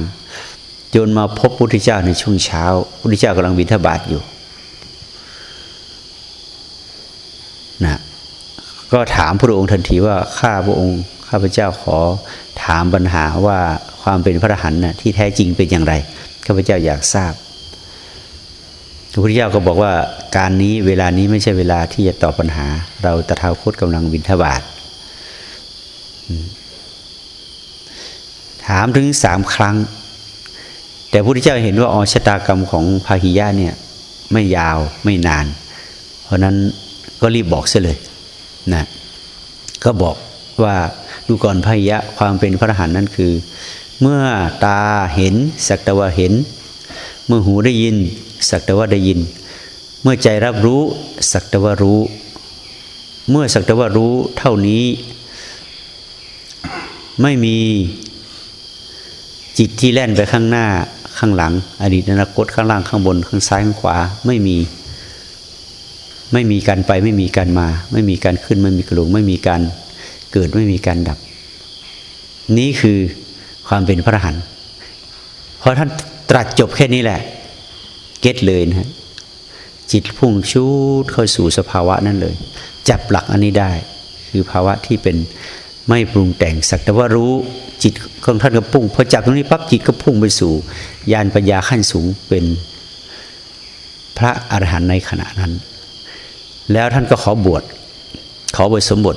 จนมาพบพระพุทธเจ้าในช่วงเช้าพระพุทธเจ้ากำลังบิณฑบาตอยู่นะก็ถามพระองค์ทันทีว่าข้าพระองค์ข้าพเจ้าขอถามปัญหาว่าความเป็นพระอรหันต์นะที่แท้จริงเป็นอย่างไรข้าพเจ้าอยากทราบ ระพุทธเจ้าก็บอกว่าการนี้เวลานี้ไม่ใช่เวลาที่จะตอบปัญหา เราตถาคตกำลังบิณฑบาตถามถึงสามครั้ง แต่พระพุทธเจ้าเห็นว่าอชะตากรรมของพาหิยะเนี่ย ไม่ยาวไม่นาน เพราะนั้นก็รีบบอกเสียเลยนะก็บอกว่าดูก่อนพหิยะความเป็นพระอรหันต์นั้นคือ เมื่อตาเห็นสักต่ว่าเห็น เมื่อหูได้ยิน สักแต่ว่าได้ยิน เมื่อใจรับรู้ สักแต่ว่ารู้ เมื่อสักแต่ว่ารู้เท่านี้ ไม่มีจิตที่แล่นไปข้างหน้าข้างหลัง อดีตอนาคตข้างล่างข้างบน ข้างซ้ายข้างขวาไม่มี ไม่มีการไปไม่มีการมา ไม่มีการขึ้นไม่มีกระลงไม่มีการเกิดไม่มีการดับ นี้คือความเป็นพระหันเพราะท่านตรัสจบแค่นี้แหละ ก็ตเลยนะฮะจิตพุ่งชูดเข้าสู่สภาวะนั้นเลย จับหลักอันนี้ได้ คือภาวะที่เป็นไม่ปรุงแต่งสักแต่ว่ารู้จิตของท่านก็พุ่งพอจับตรงนี้ปั๊บจิตก็พุ่งไปสู่ญาณปัญญาขั้นสูงเป็นพระอรหันต์ในขณะนั้น แล้วท่านก็ขอบวชขอบวชสมบท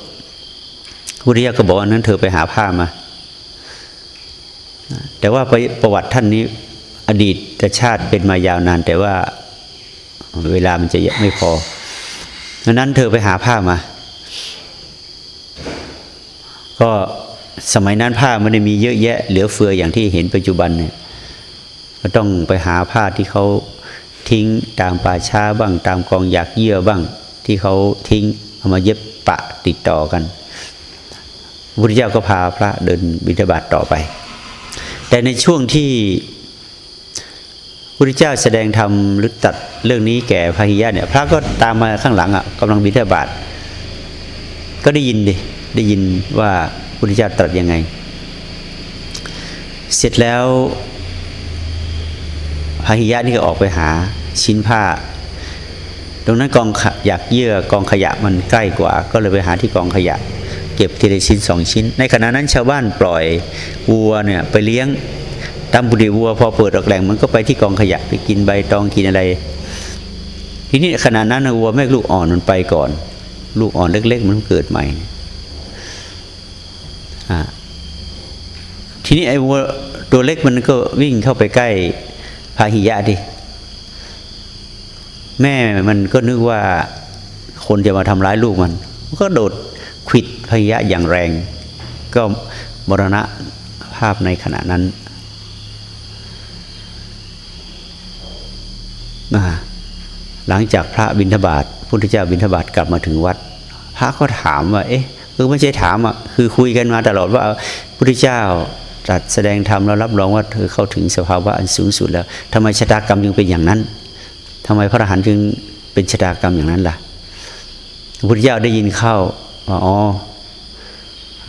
พุทธิยาก็บอกว่านั้นเธอไปหาผ้ามา แต่ว่าประวัติท่านนี้ อดีตชาติเป็นมายาวนาน แต่ว่าเวลามันจะไม่พอดังนั้นเธอไปหาผ้ามา ก็สมัยนั้นผ้าไม่ได้มีเยอะแยะ เหลือเฟืออย่างที่เห็นปัจจุบันเนี่ยก็ต้องไปหาผ้าที่เขาทิ้งตามป่าช้าบ้าง ตามกองอยากเยื่อบ้าง ที่เขาทิ้งเอามาเย็บปะติดต่อกันพุทธเจ้าก็พาพระเดินบิณฑบาตต่อไป แต่ในช่วงที่ พุทธเจ้าแสดงธรรมหรือตัดเรื่องนี้แก่พระหิยะเนี่ย พระก็ตามมาข้างหลังอะกำลังบิณฑบาตก็ได้ยินดิได้ยินว่าพุทธเจ้าตรัสยังไง เสร็จแล้วพระหิยะนี่ก็ออกไปหาชิ้นผ้า ตรงนั้นกองอยากเยื่อกองขยะมันใกล้กว่า ก็เลยไปหาที่กองขยะ เก็บทีละชิ้นสองชิ้น ในขณะนั้นชาวบ้านปล่อยวัวเนี่ยไปเลี้ยง ตามบุรีวัวพอเปิดออกแหล่งมันก็ไปที่กองขยะไปกินใบตองกินอะไร ทีนี้ขณะนั้นวัวแม่ลูกอ่อนมันไปก่อน ลูกอ่อนเล็ก ๆ มันเกิดใหม่ทีนี้ไอ้วัวตัวเล็กมันก็วิ่งเข้าไปใกล้พาหิยะดิแม่มันก็นึกว่าคนจะมาทำร้ายลูกมันก็โดดขิดพยะอย่างแรง ก็มรณะภาพในขณะนั้นมา หลังจากพระบิณฑบาตพุทธเจ้าบิณฑบาตกลับมาถึงวัด พระก็ถามว่า เอ๊ะคือไม่ใช่ถามอะคือคุยกันมาตลอดว่าพุทธเจ้าตรัสแสดงธรรมแล้วรับรองว่าเธอเข้าถึงสภาวะอันสูงสุดแล้วทำไมชะตากรรมจึงเป็นอย่างนั้นทำไมพระอรหันต์จึงเป็นชะตากรรมอย่างนั้นล่ะพระพุทธเจ้าได้ยินเข้าว่าอ๋อ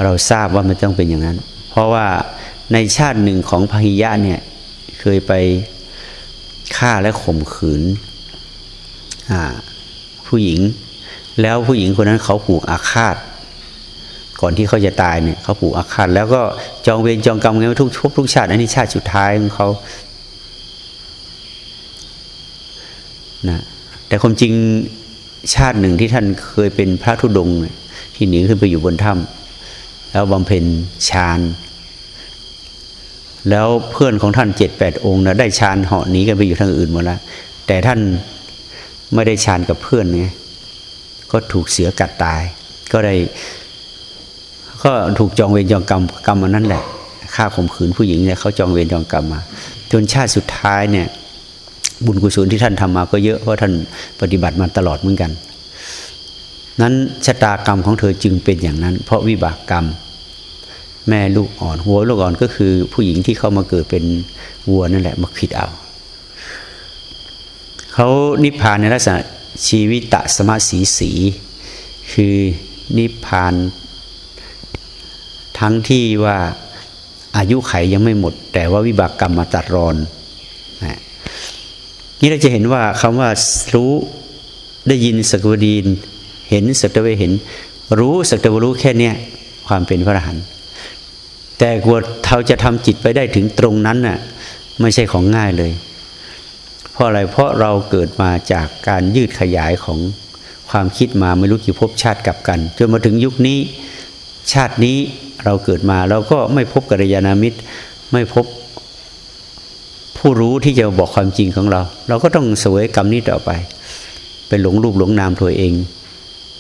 เราทราบว่ามันต้องเป็นอย่างนั้น เพราะว่าในชาติหนึ่งของพหิยะเนี่ยเคยไป ฆ่าและข่มขืนผู้หญิง แล้วผู้หญิงคนนั้นเขาผูกอาฆาต ก่อนที่เขาจะตายเนี่ยเขาผูกอาฆาต แล้วก็จองเวรจองกรรมไงทุกทุกชาติอันนี้ชาติสุดท้ายของเขานะแต่ความจริงชาติหนึ่งที่ท่านเคยเป็นพระธุดงค์ที่หนีขึ้นไปอยู่บนถ้ำแล้วบำเพ็ญฌาน แล้วเพื่อนของท่านเจ็ดแปดองค์นะได้ฌานเหาะหนีกันไปอยู่ทางอื่นหมดแล้วแต่ท่านไม่ได้ฌานกับเพื่อนไงก็ถูกเสือกัดตาย ก็ได้ ก็ถูกจองเวรจองกรรมกรรมมันนั่นแหละฆ่าข่มขืนผู้หญิงเนี่ยเขาจองเวรจองกรรมมา จนชาติสุดท้ายเนี่ย บุญกุศลที่ท่านทำมาก็เยอะเพราะท่านปฏิบัติมาตลอดเหมือนกัน นั้นชะตากรรมของเธอจึงเป็นอย่างนั้น เพราะวิบากกรรม แม่ลูกอ่อน หัวลูกอ่อนก็คือ ผู้หญิงที่เข้ามาเกิดเป็นวัวนั่นแหละมาขิดเอาเขานิพพานในลักษณะชีวิตะสมาสีสี คือนิพพาน ทั้งที่ว่าอายุไขยังไม่หมด แต่ว่าวิบากกรรมมาตัดรอนนะนี่เราจะเห็นว่าคำว่ารู้ได้ยินสักวดีน เห็นสักตะเวเห็น รู้สักตะวรู้แค่เนี้ยความเป็นพระอรหันต์ แต่กว่าเราจะทำจิตไปได้ถึงตรงนั้นน่ะไม่ใช่ของง่ายเลย เพราะอะไรเพราะเราเกิดมาจากการยืดขยายของความคิดมาไม่รู้กี่ภพชาติกับกัน จนมาถึงยุคนี้ชาตินี้เราเกิดมาเราก็ไม่พบกัลยาณมิตร ไม่พบผู้รู้ที่จะบอกความจริงของเรา เราก็ต้องเสวยกรรมนี้ต่อไปไปหลงรูปหลงนามตัวเอง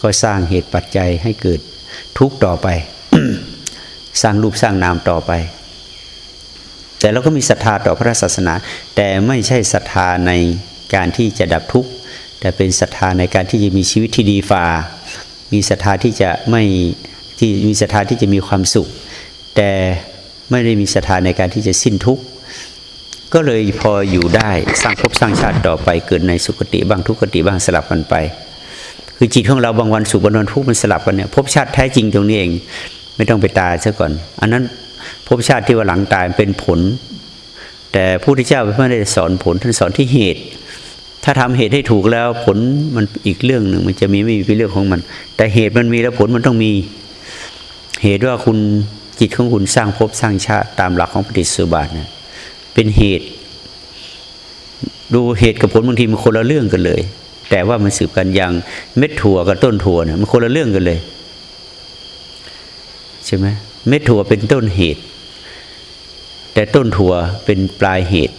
ก็สร้างเหตุปัจจัยให้เกิดทุกข์ต่อไป สร้างรูปสร้างนามต่อไป แต่เราก็มีศรัทธาต่อพระศาสนา แต่ไม่ใช่ศรัทธาในการที่จะดับทุกข์แต่เป็นศรัทธาในการที่จะมีชีวิตที่ดีฝ่า มีศรัทธาที่จะไม่ที่มีศรัทธาที่จะมีความสุข แต่ไม่ได้มีศรัทธาในการที่จะสิ้นทุกข์ก็เลยพออยู่ได้สร้างภพสร้างชาติต่อไปเกิดในสุคติบ้างทุกติบ้างสลับกันไป คือจิตของเราบางวันสุขบางวันทุกข์มันสลับกันเนี่ยภพชาติแท้จริงตรงนี้เอง ไม่ต้องไปตายซะก่อน อันนั้นภพชาติที่ว่าหลังตายเป็นผล แต่ผู้ที่เจ้าไม่ได้สอนผลท่านสอนที่เหตุ ถ้าทำเหตุให้ถูกแล้วผลมันอีกเรื่องหนึ่งมันจะมีไม่มีเป็นเรื่องของมัน แต่เหตุมันมีแล้วผลมันต้องมี เหตุว่าคุณจิตของคุณสร้างภพสร้างชาติตามหลักของปฏิสุบาทเนี่ยเป็นเหตุ ดูเหตุกับผลบางทีมันคนละเรื่องกันเลย แต่ว่ามันสืบกันอย่างเม็ดถั่วกับต้นถั่วเนี่ยมันคนละเรื่องกันเลย ใช่ไหมเม็ดถั่วเป็นต้นเหตุ แต่ต้นถั่วเป็นปลายเหตุ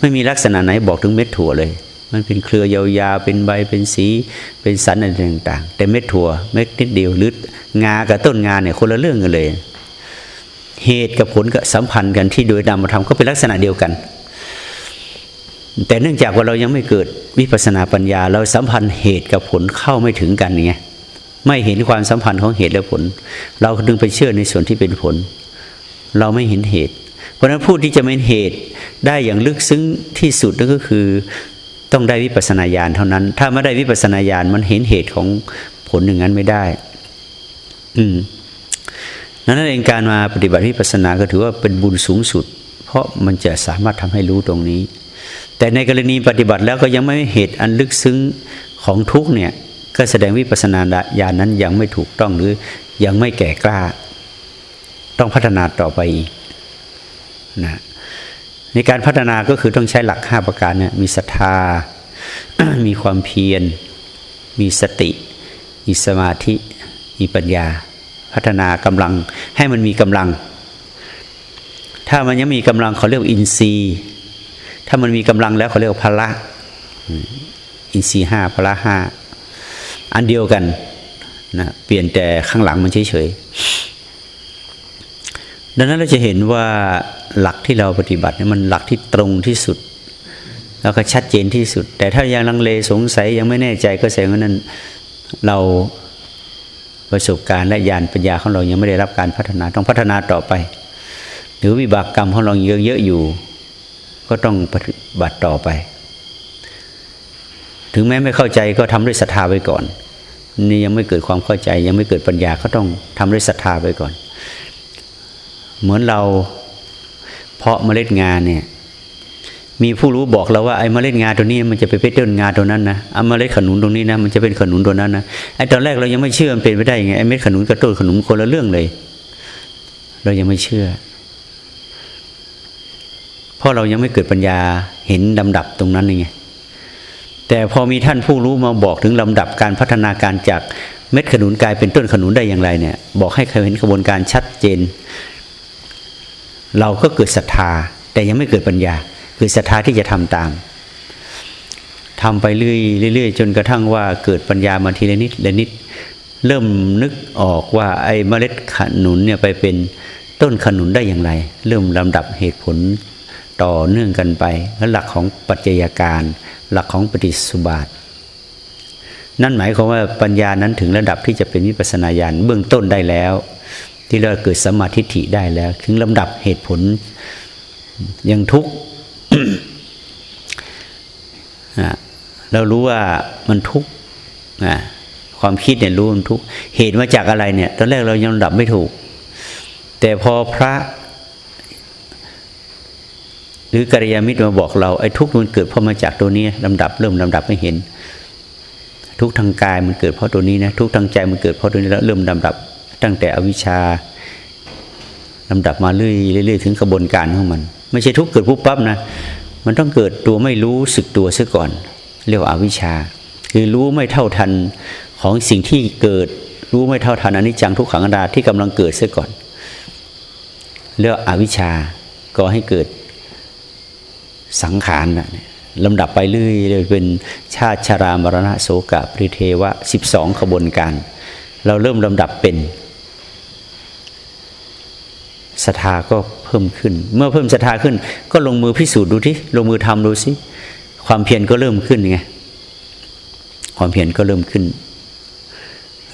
ไม่มีลักษณะไหนบอกถึงเม็ดถั่วเลย มันเป็นเครือยาวๆเป็นใบเป็นสี เป็นสันอะไรต่าง ๆ แต่เม็ดถั่วเม็ดนิดเดียวหรืองากับต้นงาเนี่ยคนละเรื่องกันเลย เหตุกับผลก็สัมพันธ์กันที่โดยนามธรรมก็เป็นลักษณะเดียวกัน แต่เนื่องจากว่าเรายังไม่เกิดวิปัสนาปัญญา เราสัมพันธ์เหตุกับผลเข้าไม่ถึงกันไง ไม่เห็นความสัมพันธ์ของเหตุและผล เราดึงไปเชื่อในส่วนที่เป็นผล เราไม่เห็นเหตุ เพราะฉะนั้นผู้ที่จะเป็นเหตุได้อย่างลึกซึ้งที่สุดนั่นก็คือต้องได้วิปัสนาญาณเท่านั้น ถ้าไม่ได้วิปัสนาญาณมันเห็นเหตุของผลอย่างนั้นไม่ได้ อืมนั้นเองการมาปฏิบัติวิปัสสนาก็ถือว่าเป็นบุญสูงสุด เพราะมันจะสามารถทำให้รู้ตรงนี้ แต่ในกรณีปฏิบัติแล้วก็ยังไม่เหตุอันลึกซึ้งของทุกเนี่ย ก็แสดงวิปัสสนาญาณนั้นยังไม่ถูกต้องหรือยังไม่แก่กล้า ต้องพัฒนาต่อไปอีกนะในการพัฒนาก็คือต้องใช้หลักห้าประการเนี่ยมีศรัทธา มีความเพียร มีสติ มีสมาธิ มีปัญญา พัฒนากำลังให้มันมีกำลัง ถ้ามันยังมีกำลังเขาเรียกอินทรีย์ ถ้ามันมีกำลังแล้วเขาเรียกพละ อินทรีย์ห้าพละห้า อันเดียวกันนะเปลี่ยนแต่ข้างหลังมันเฉยๆดังนั้นเราจะเห็นว่าหลักที่เราปฏิบัติเนี่ยมันหลักที่ตรงที่สุด แล้วก็ชัดเจนที่สุด แต่ถ้ายังลังเลสงสัยยังไม่แน่ใจก็แสดงว่านั้นเราประสบการณ์และญาณปัญญาของเรายังไม่ได้รับการพัฒนาต้องพัฒนาต่อไป หรือวิบากกรรมของเราเยอะๆอยู่ ก็ต้องปฏิบัติต่อไป ถึงแม้ไม่เข้าใจก็ทำด้วยศรัทธาไว้ก่อน นี่ยังไม่เกิดความเข้าใจ ยังไม่เกิดปัญญาก็ต้องทำด้วยศรัทธาไว้ก่อน เหมือนเราเพาะเมล็ดงานเนี่ย มีผู้รู้บอกเราว่าไอ้เมล็ดงาตัวนี้มันจะไปเป็นต้นงาตัวนั้นนะเอาเมล็ดขนุนตรงนี้นะมันจะเป็นขนุนตัวนั้นนะไอ้ตอนแรกเรายังไม่เชื่อมันเป็นไปได้ยังไงไอ้เม็ดขนุนกับต้นขนุนคนละเรื่องเลย เรายังไม่เชื่อเพราะเรายังไม่เกิดปัญญาเห็นลำดับตรงนั้นไง แต่พอมีท่านผู้รู้มาบอกถึงลำดับการพัฒนาการจากเม็ดขนุนกลายเป็นต้นขนุนได้อย่างไรเนี่ย บอกให้เขาเห็นกระบวนการชัดเจน เราก็เกิดศรัทธา แต่ยังไม่เกิดปัญญาคือศรัทธาที่จะทำตามทำไปเรื่อยๆจนกระทั่งว่าเกิดปัญญามาทีละนิดละนิด เริ่มนึกออกว่าไอ้เมล็ดขนุนเนี่ยไปเป็นต้นขนุนได้อย่างไร เริ่มลำดับเหตุผลต่อเนื่องกันไปและหลักของปัจจัยการ หลักของปฏิสุบาท นั่นหมายความว่าปัญญานั้นถึงระดับที่จะเป็นวิปัสนาญาณเบื้องต้นได้แล้ว ที่เราเกิดสมาธิิได้แล้ว ถึงลำดับเหตุผลยังทุกเรารู้ว่ามันทุกข์ความคิดเนี่ยรู้มันทุกข์เหตุมาจากอะไรเนี่ย ตอนแรกเรายังดับไม่ถูก แต่พอพระ หรือกัลยาณมิตรมาบอกเราไอ้ทุกข์มันเกิดเพราะมาจากตัวนี้ลำดับเริ่มลำดับไม่เห็น ทุกทางกายมันเกิดเพราะตัวนี้นะทุกทางใจมันเกิดเพราะตัวนี้แล้วเริ่มลำดับ ตั้งแต่อวิชชาลำดับมาเรื่อยๆถึงกระบวนการของมัน ไม่ใช่ทุกเกิดปุ๊บปั๊บนะมันต้องเกิดตัวไม่รู้สึกตัวซะก่อน เรียกว่าอวิชชา คือรู้ไม่เท่าทันของสิ่งที่เกิดรู้ไม่เท่าทันอนิจจังทุกขังอนัตตาที่กำลังเกิดซะก่อนเรียกอวิชชาก็ให้เกิด สังขารนะลำดับไปเรื่อยเป็นชาติชรามรณะโสกะปริเทวะสิบสองขบวนการ เราเริ่มลำดับเป็นศรัทธาก็เพิ่มขึ้น เมื่อเพิ่มศรัทธาขึ้น ก็ลงมือพิสูจน์ดูที่ลงมือทำดูสิความเพียรก็เริ่มขึ้นไงความเพียรก็เริ่มขึ้น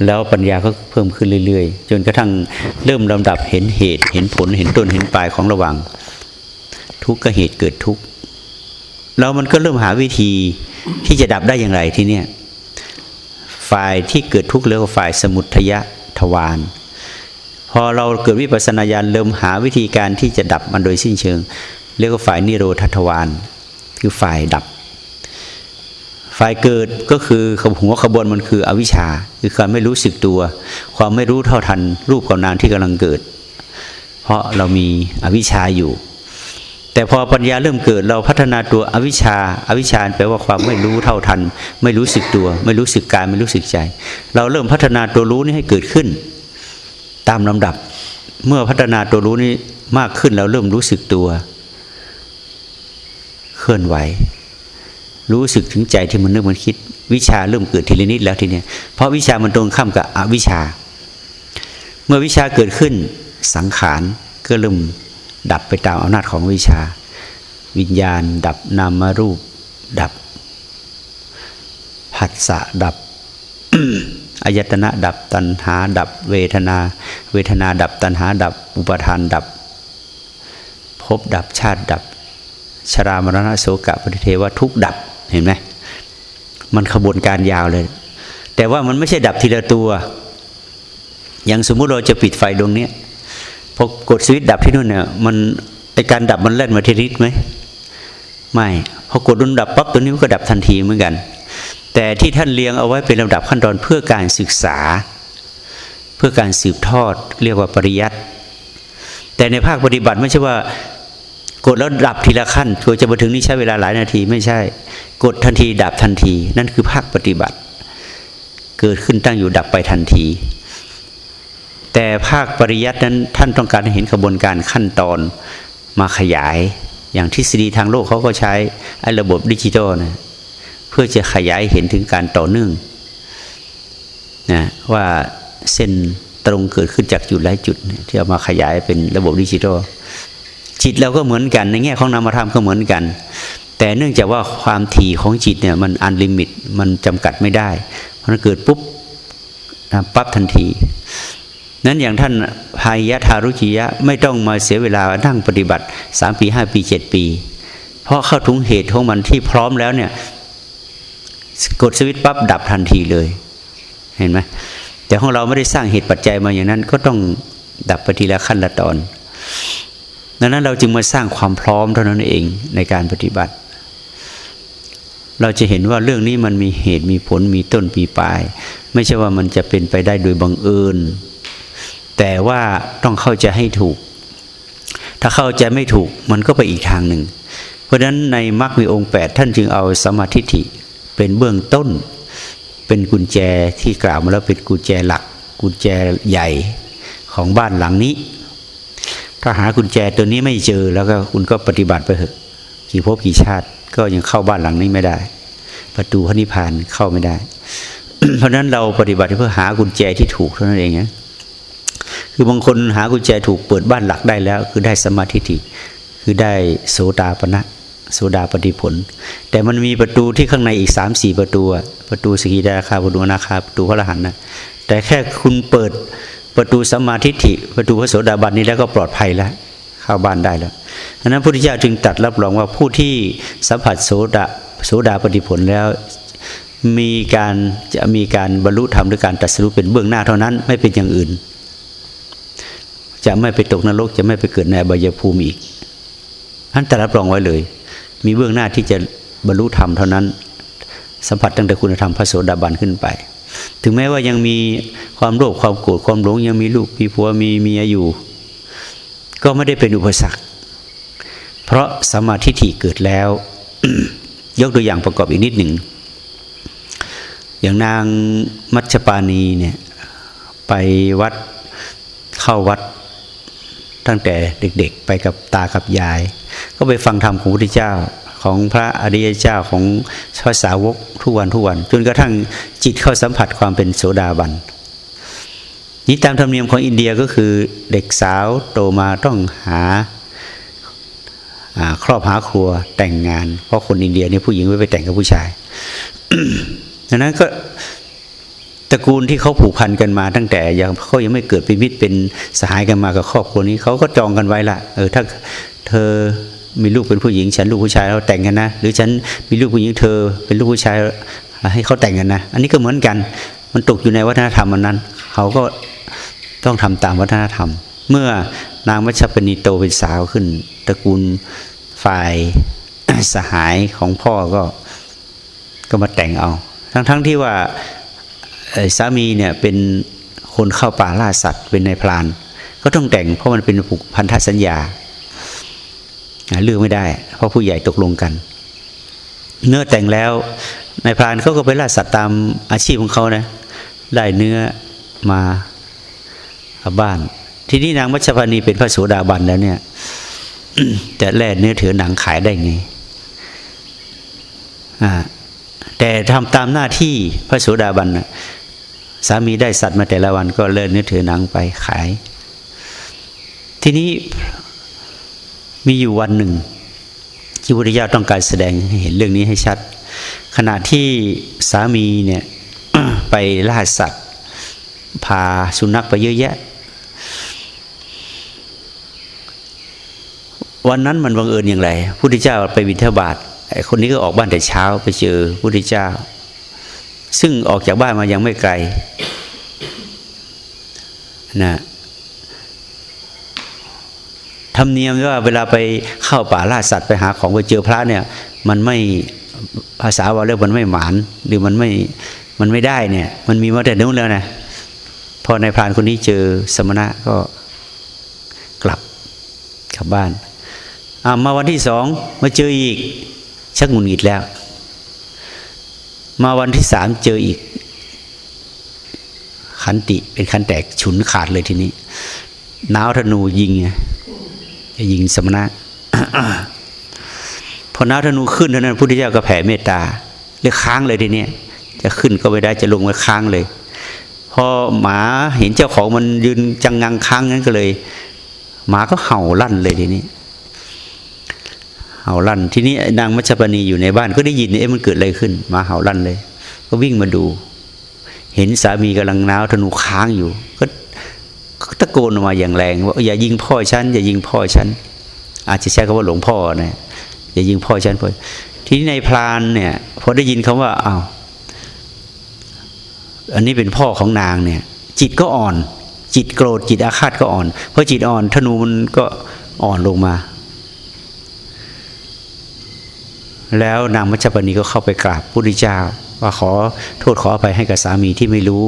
แล้วปัญญาก็เพิ่มขึ้นเรื่อยๆ จนกระทั่งเริ่มลำดับเห็นเหตุ เห็นผลเห็นต้นเห็นปลายของระหว่างทุกข์กับเหตุเกิดทุกข์ แล้วมันก็เริ่มหาวิธีที่จะดับได้อย่างไรที่เนี่ยฝ่ายที่เกิดทุกข์เรียกว่าฝ่ายสมุทยะทวารพอเราเกิดวิปัสสนาญาณเริ่มหาวิธีการที่จะดับมันโดยสิ้นเชิง เรียกว่าฝ่ายนิโรธทวารคือฝ่ายดับ ฝ่ายเกิดก็คือหัวขบวนมันคืออวิชชาคือความไม่รู้สึกตัว ความไม่รู้เท่าทันรูปกับนามที่กำลังเกิด เพราะเรามีอวิชชาอยู่ แต่พอปัญญาเริ่มเกิดเราพัฒนาตัวอวิชชาอาวิชชาแปลว่าความไม่รู้เท่าทัน ไม่รู้สึกตัว ไม่รู้สึกกายไม่รู้สึกใจ เราเริ่มพัฒนาตัวรู้นี้ให้เกิดขึ้น ตามลำดับ เมื่อพัฒนาตัวรู้นี้มากขึ้นเราเริ่มรู้สึกตัว เคลื่อนไหว รู้สึกถึงใจที่มันนึกมันคิด วิชาเริ่มเกิดทีละนิดแล้วทีเนี้ยเพราะวิชามันตรงข้ามกับอวิชาเมื่อวิชาเกิดขึ้นสังขารก็เริ่ม ดับไปตามอำนาจของวิชา วิญญาณ ดับนามรูป ดับผัสสะดับอายตนะดับตัณหา ดับเวทนา เวทนาดับตัณหา ดับอุปทานดับภพดับชาติดับ ชรามรณะโสกะปฏิเทวทุกดับเห็นไหมมันขบวนการยาวเลย แต่ว่ามันไม่ใช่ดับทีละตัว อย่างสมมุติเราจะปิดไฟดวงนี้ พอกดสวิตช์ดับที่นู่นเนี่ยมันไอการดับมันเล่นมาทีริดไหมไม่พอกดดุนดับปั๊บตัวนี้มันก็ดับทันทีเหมือนกัน แต่ที่ท่านเลี้ยงเอาไว้เป็นลำดับขั้นตอนเพื่อการศึกษา เพื่อการสืบทอด เรียกว่าปริยัติแต่ในภาคปฏิบัติไม่ใช่ว่ากดแล้วดับทีละขั้นกว่าจะมาถึงนี้ใช้เวลาหลายนาทีไม่ใช่ กดทันทีดับทันที นั่นคือภาคปฏิบัติ เกิดขึ้นตั้งอยู่ดับไปทันที แต่ภาคปริยัตินั้นท่านต้องการเห็นกระบวนการขั้นตอนมาขยาย อย่างทฤษฎีทางโลกเขาก็ใช้ไอ้ระบบดิจิตอลนะเพื่อจะขยายเห็นถึงการต่อเนื่องนะว่าเส้นตรงเกิดขึ้นจากจุดหลายจุดที่เอามาขยายเป็นระบบดิจิทัลจิตเราก็เหมือนกันในแง่ของนามธรรมก็เหมือนกัน แต่เนื่องจากว่าความถี่ของจิตเนี่ยมัน unlimit มันจำกัดไม่ได้ พอมันเกิดปุ๊บปั๊บทันที นั้นอย่างท่านพาหิยะทารุจีริยะไม่ต้องมาเสียเวลานั่งปฏิบัติสามปีห้าปีเจ็ดปี เพราะเข้าถึงเหตุของมันที่พร้อมแล้วเนี่ยกดสวิตช์ปั๊บดับทันทีเลย เห็นไหมแต่ของเราไม่ได้สร้างเหตุปัจจัยมาอย่างนั้น ก็ต้องดับไปทีละขั้นละตอนดังนั้นเราจึงมาสร้างความพร้อมเท่านั้นเองในการปฏิบัติ เราจะเห็นว่าเรื่องนี้มันมีเหตุมีผลมีต้นมีปลาย ไม่ใช่ว่ามันจะเป็นไปได้โดยบังเอิญ แต่ว่าต้องเข้าใจให้ถูก ถ้าเข้าใจไม่ถูกมันก็ไปอีกทางหนึ่ง เพราะฉะนั้นในมรรคมีองค์8ท่านจึงเอาสมาธิิเป็นเบื้องต้น เป็นกุญแจที่กล่าวมาแล้วเป็นกุญแจหลัก กุญแจใหญ่ของบ้านหลังนี้ ถ้าหากุญแจตัวนี้ไม่เจอแล้วก็คุณก็ปฏิบัติไปเถอะกี่ภพกี่ชาติก็ยังเข้าบ้านหลังนี้ไม่ได้ ประตูพระนิพพานเข้าไม่ได้ เพราะนั้นเราปฏิบัติเพื่อหากุญแจที่ถูกเท่านั้นเองนะ คือบางคนหากุญแจถูกเปิดบ้านหลักได้แล้ว คือได้สมาธิิคือได้โสตาปณะโสดาปฏิผล แต่มันมีประตูที่ข้างในอีกสามสี่ประตู ประตูสกิดาคาประตูนาคาประตูพระรหันต์นะแต่แค่คุณเปิดประตูสมาทิฐิประตูพระโสดาบันนี้แล้วก็ปลอดภัยแล้วเข้าบ้านได้แล้วดังนั้นพระพุทธเจ้าจึงตัดรับรองว่าผู้ที่สัมผัสโสดาโสดาปฏิผลแล้วมีการจะมีการบรรลุธรรมด้วยการตัดสู้เป็นเบื้องหน้าเท่านั้นไม่เป็นอย่างอื่น จะไม่ไปตกนรก จะไม่ไปเกิดในบายภูมิอีกท่านตรัสรองไว้เลย มีเบื้องหน้าที่จะบรรลุธรรมเท่านั้น สัมผัสตั้งแต่คุณธรรมพระโสดาบันขึ้นไป ถึงแม้ว่ายังมีความโลภความโกรธความหลงยังมีลูกมีผัวมีเมียอยู่ ก็ไม่ได้เป็นอุปสรรค เพราะสมาธิฐิเกิดแล้ว ยกตัวอย่างประกอบอีกนิดหนึ่งอย่างนางมัชปานีเนี่ยไปวัดเข้าวัด ตั้งแต่เด็ก ๆ ไปกับตากับยาย ก็ไปฟังธรรมของพระพุทธเจ้าของพระอริยเจ้าของพระสาวกทุกวันทุกวัน จนกระทั่งจิตเข้าสัมผัสความเป็นโสดาบันนี้ตามธรรมเนียมของอินเดียก็คือเด็กสาวโตมาต้องหาครอบหาครัวแต่งงาน เพราะคนอินเดียนี่ผู้หญิงไม่ไปแต่งกับผู้ชายดังนั้นก็ ตระกูลที่เขาผูกพันกันมา ตั้งแต่ยังเขายังไม่เกิดเป็นมิตรเป็นสหายกันมากับครอบครัวนี้เขาก็จองกันไว้ละเออถ้าเธอมีลูกเป็นผู้หญิง ฉันลูกผู้ชายเราแต่งกันนะ หรือฉันมีลูกผู้หญิงเธอเป็นลูกผู้ชายให้เขาแต่งกันนะ อันนี้ก็เหมือนกัน มันตกอยู่ในวัฒนธรรมมันนั้น เขาก็ต้องทำตามวัฒนธรรม เมื่อนางมัชปณีโตเป็นสาวขึ้น ตระกูลฝ่ายสหายของพ่อก็ก็มาแต่งเอา ทั้งๆทที่ว่า สามีเนี่ยเป็นคนเข้าป่าล่าสัตว์เป็นนายพราน ก็ต้องแต่งเพราะมันเป็นผูกพันธสัญญาเลือกไม่ได้ เพราะผู้ใหญ่ตกลงกัน เนื้อแต่งแล้วนายพรานเขาก็ไปล่าสัตว์ตามอาชีพของเขานะได้เนื้อมาบ้าน ทีนี้นางมัชพานีเป็นพระโสดาบันแล้วเนี่ยจะแล่เนื้อถือหนังขายได้ไงอ่าแต่ทำตามหน้าที่พระโสดาบัน สามีได้สัตว์มาแต่ละวันก็เลินนื้อถือหนังไปขาย ทีนี้มีอยู่วันหนึ่ง ที่พุทธเจ้าต้องการแสดงให้เห็นเรื่องนี้ให้ชัด ขณะที่สามีเนี่ยไปล่าสัตว์พาสุนัขไปเยอะแยะ วันนั้นมันบังเอิญอย่างไรพุทธเจ้าไปบิณฑบาตไอ้คนนี้ก็ออกบ้านแต่เช้าไปเจอพุทธเจ้า ซึ่งออกจากบ้านมายังไม่ไกลนะธรรมเนียมว่าเวลาไปเข้าป่าล่าสัตว์ไปหาของไปเจอพระเนี่ย มันไม่ภาษาว่าเรียกมันไม่หมานหรือมันไม่มันไม่ได้เนี่ย มันมีมาแต่นู้นแล้วนะพอในพรานคนนี้เจอสมณะก็กลับกลับบ้านอามาวันที่สองมาเจออีกชักงุนหงิดแล้ว มาวันที่สามเจออีก ขันติเป็นขันแตกฉุนขาดเลยทีนี้น้าวธนูยิงไงจะยิงสมณะพอน้าวธนูขึ้นเท่านั้นพุทธเจ้าก็แผ่เมตตาเรียกค้างเลยทีนี้จะขึ้นก็ไม่ได้จะลงมาค้างเลยพอหมาเห็นเจ้าของมันยืนจังงังค้างนั้นก็เลย หมาก็เห่าลั่นเลยทีนี้ ห่าลั่น ทีนี้นางมัชปณีอยู่ในบ้านก็ได้ยินเอ๊ะมันเกิดอะไรขึ้นมาเห่าลั่นเลย ก็วิ่งมาดู เห็นสามีกำลังน้าวธนูค้างอยู่ก็ตะโกนออกมาอย่างแรงว่าอย่ายิงพ่อฉันอย่ายิงพ่อฉันอาจจะใช้คำว่าหลวงพ่อนะอย่ายิงพ่อฉันพ่อทีนี้ในพรานเนี่ยพอได้ยินคำว่าอ้าวอันนี้เป็นพ่อของนางเนี่ย จิตก็อ่อน จิตโกรธจิตอาฆาตก็อ่อนเพราะจิตอ่อนธนูมันก็อ่อนลงมา แล้วนางมัจจปณีก็เข้าไปกราบพุทธเจ้า ว่าขอโทษขออภัยให้กับสามีที่ไม่รู้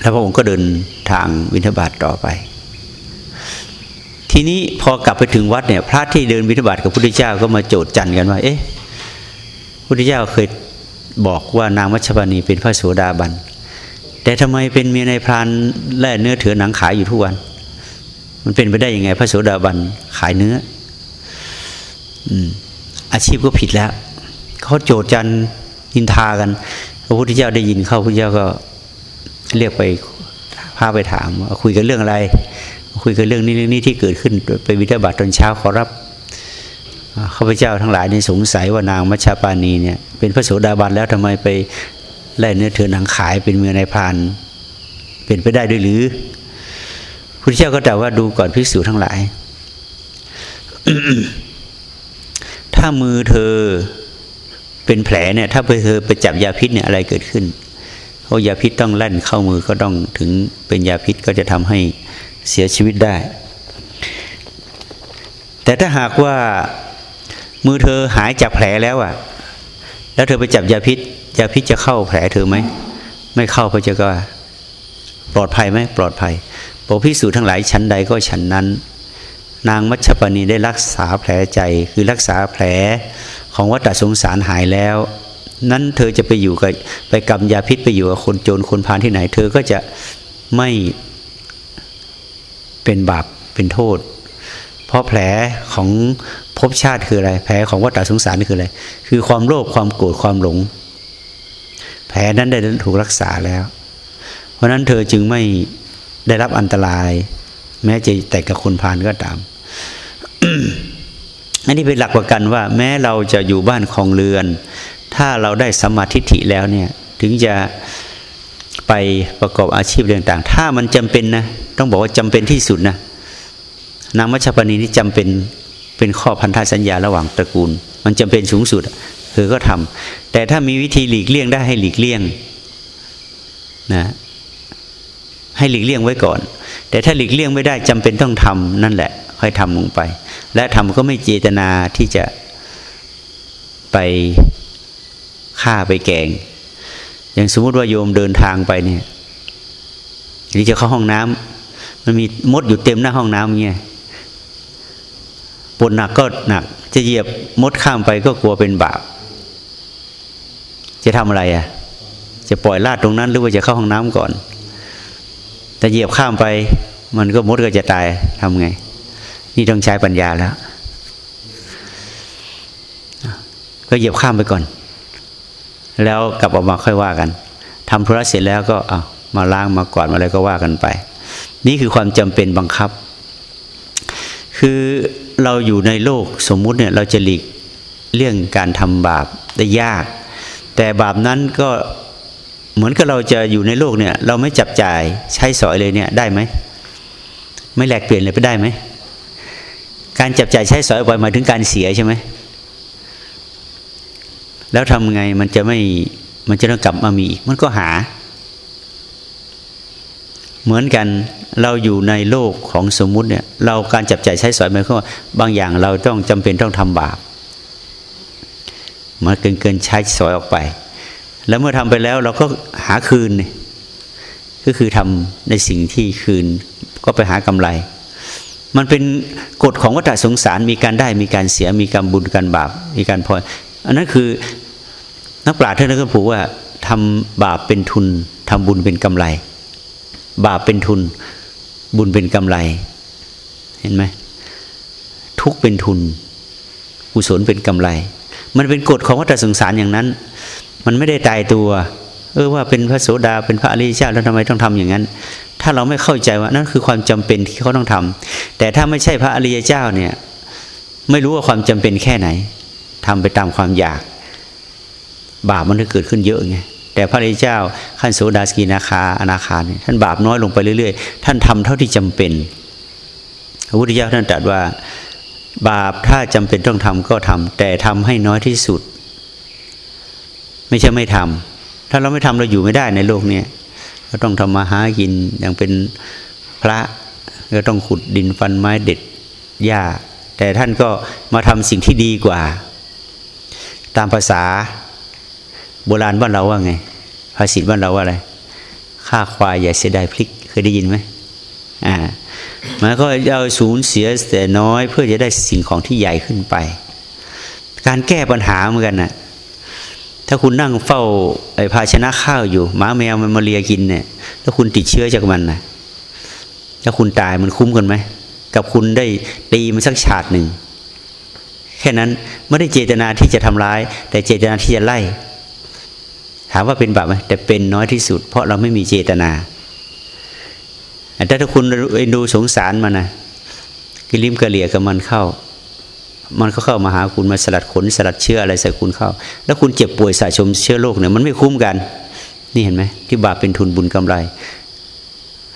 แล้วพระองค์ก็เดินทางวินทบาทต่อไป ทีนี้พอกลับไปถึงวัดเนี่ยพระที่เดินวินทบาทกับพุทธเจ้าก็มาโจดจันกันว่า เอ๊ะพุทธเจ้าเคยบอกว่านางมัชปณีเป็นพระโสดาบัน แต่ทำไมเป็นเมียในพรานแล่เนื้อเถือหนังขายอยู่ทุกวัน มันเป็นไปได้ยังไงพระโสดาบันขายเนื้อ อาชีพก็ผิดแล้วเขาโจดจันยินทากันพระพุทธเจ้าได้ยินเข้าพระพุทธเจ้าก็เรียกไปพาไปถามว่าคุยกันเรื่องอะไร คุยกันเรื่องนี้เรื่องนี้ที่เกิดขึ้นไปวิทยาบาตตอนเช้าขอรับข้าพเจ้าทั้งหลายนี่สงสัยว่านางมัชฌาปานีเนี่ยเป็นพระโสดาบันแล้วทำไมไปไล่เนื้อเถือหนังขายเป็นเมือในพานเป็นไปได้ด้วยหรือพระเจ้าก็แต่ว่าดูก่อนภิกษุทั้งหลาย ถ้ามือเธอเป็นแผลเนี่ย ถ้าไปเธอไปจับยาพิษเนี่ยอะไรเกิดขึ้นเพราะยาพิษต้องแล่นเข้ามือก็ต้องถึงเป็นยาพิษก็จะทำให้เสียชีวิตได้ แต่ถ้าหากว่ามือเธอหายจากแผลแล้วอะแล้วเธอไปจับยาพิษยาพิษจะเข้าแผลเธอไหมไม่เข้าพระเจ้าก็ปลอดภัยไหมปลอดภัยบอกพิสูจน์ทั้งหลายชั้นใดก็ชั้นนั้น นางมัชปณีได้รักษาแผลใจ คือรักษาแผลของวัฏสงสารหายแล้ว นั้นเธอจะไปอยู่กับไปกำยาพิษไปอยู่กับคนโจรคนพานที่ไหน เธอก็จะไม่เป็นบาปเป็นโทษ เพราะแผลของภพชาติคืออะไร แผลของวัฏสงสารนี่คืออะไร คือความโลภความโกรธความหลง แผลนั้นได้ถูกรักษาแล้ว เพราะนั้นเธอจึงไม่ได้รับอันตราย แม้จะแต่กับคนพานก็ตาม อันนี้เป็นหลักประกันว่า แม้เราจะอยู่บ้านของเรือน ถ้าเราได้สมาธิฐิแล้วเนี่ย ถึงจะไปประกอบอาชีพเรื่องต่างถ้ามันจำเป็นนะ ต้องบอกว่าจำเป็นที่สุดนะ นางมัชปณีนี่จำเป็นเป็นข้อพันธสัญญาระหว่างตระกูล มันจำเป็นสูงสุดเธอก็ทำแต่ถ้ามีวิธีหลีกเลี่ยงได้ให้หลีกเลี่ยงนะให้หลีกเลี่ยงไว้ก่อน แต่ถ้าหลีกเลี่ยงไม่ได้จำเป็นต้องทำนั่นแหละ ค่อยทำลงไป และทำก็ไม่เจตนาที่จะไปฆ่าไปแกง อย่างสมมติว่าโยมเดินทางไปเนี่ยนี่จะเข้าห้องน้ำมันมีมดอยู่เต็มหน้าห้องน้ำเงี้ยปวดหนักก็หนัก จะเหยียบมดข้ามไปก็กลัวเป็นบาปจะทำอะไรอะ จะปล่อยลาดตรงนั้นหรือว่าจะเข้าห้องน้ำก่อน แต่เหยียบข้ามไป มันก็มดก็จะตายทำไง นี่ต้องใช้ปัญญาแล้ว ก็เหยียบข้ามไปก่อน แล้วกลับออกมาค่อยว่ากันทำธุระเสร็จแล้วก็เอามาล้างมากวาดมาอะไรก็ว่ากันไป นี่คือความจำเป็นบังคับ คือเราอยู่ในโลกสมมุติเนี่ยเราจะหลีกเรื่องการทำบาปได้ยาก แต่บาปนั้นก็ เหมือนกับเราจะอยู่ในโลกเนี่ย เราไม่จับจ่ายใช้สอยเลยเนี่ยได้ไหมไม่แลกเปลี่ยนเลยไปได้ไหมการจับจ่ายใช้สอยบ่อยหมายถึงการเสียใช่ไหมแล้วทำไงมันจะไม่มันจะต้องกลับมามีอีกมันก็หา เหมือนกันเราอยู่ในโลกของสมมุติเนี่ย เราการจับจ่ายใช้สอยหมายความว่าบางอย่างเราต้องจำเป็นต้องทำบาปมันเกินเกินใช้สอยออกไป แล้วเมื่อทำไปแล้วเราก็หาคืน ก็คือทำในสิ่งที่คืนก็ไปหากำไร มันเป็นกฎของวัฏสงสารมีการได้มีการเสียมีการบุญการบาปมีการพออันนั้นคือนักปราชญ์ท่านก็ผูกว่าทำบาปเป็นทุนทำบุญเป็นกำไร บาปเป็นทุน บุญเป็นกำไร เห็นไหมทุกเป็นทุนกุศลเป็นกำไร มันเป็นกฎของวัฏสงสารอย่างนั้น มันไม่ได้ตายตัว เออว่าเป็นพระโสดาเป็นพระอริยเจ้าแล้วทำไมต้องทำอย่างนั้น ถ้าเราไม่เข้าใจว่านั่นคือความจำเป็นที่เขาต้องทำแต่ถ้าไม่ใช่พระอริยเจ้าเนี่ยไม่รู้ว่าความจำเป็นแค่ไหนทำไปตามความอยาก บาปมันจะเกิดขึ้นเยอะไงแต่พระอริยเจ้าขั้นโสดาสกีนาคาอนาคาเนี่ยท่านบาปน้อยลงไปเรื่อยๆ ท่านทำเท่าที่จำเป็นพระพุทธเจ้าท่านตรัสว่า บาปถ้าจำเป็นต้องทำก็ทำแต่ทำให้น้อยที่สุด ไม่ใช่ไม่ทำถ้าเราไม่ทำเราอยู่ไม่ได้ในโลกนี้เราต้องทำมาหากินอย่างเป็นพระก็ต้องขุดดินฟันไม้เด็ดหญ้า แต่ท่านก็มาทำสิ่งที่ดีกว่า ตามภาษาโบราณบ้านเราว่าไง ภาษิตบ้านเราว่าอะไรฆ่าควายอย่าเสียดายพลิกเคยได้ยินไหมอ่ามันก็เอาสูญเสียแต่น้อยเพื่อจะได้สิ่งของที่ใหญ่ขึ้นไป การแก้ปัญหาเหมือนกันนะ่ะ ถ้าคุณนั่งเฝ้าไอ้ภาชนะข้าวอยู่หมาแมวมันมาเลียกินเนี่ยถ้าคุณติดเชื้อจากมันนะถ้าคุณตายมันคุ้มกันไหมกับคุณได้ตีมันสักฉาดหนึ่งแค่นั้นไม่ได้เจตนาที่จะทำร้าย แต่เจตนาที่จะไล่ ถามว่าเป็นบาปไหมแต่เป็นน้อยที่สุด เพราะเราไม่มีเจตนาแต่ถ้าคุณดูสงสารมันนะกิริมกระเหลี่ยกับมันเข้า มันก็เข้ามาหาคุณมาสลัดขนสลัดเชื้ออะไรใส่คุณเข้า แล้วคุณเจ็บป่วยสะสมเชื้อโรคเนี่ยมันไม่คุ้มกัน นี่เห็นไหมที่บาปเป็นทุนบุญกำไร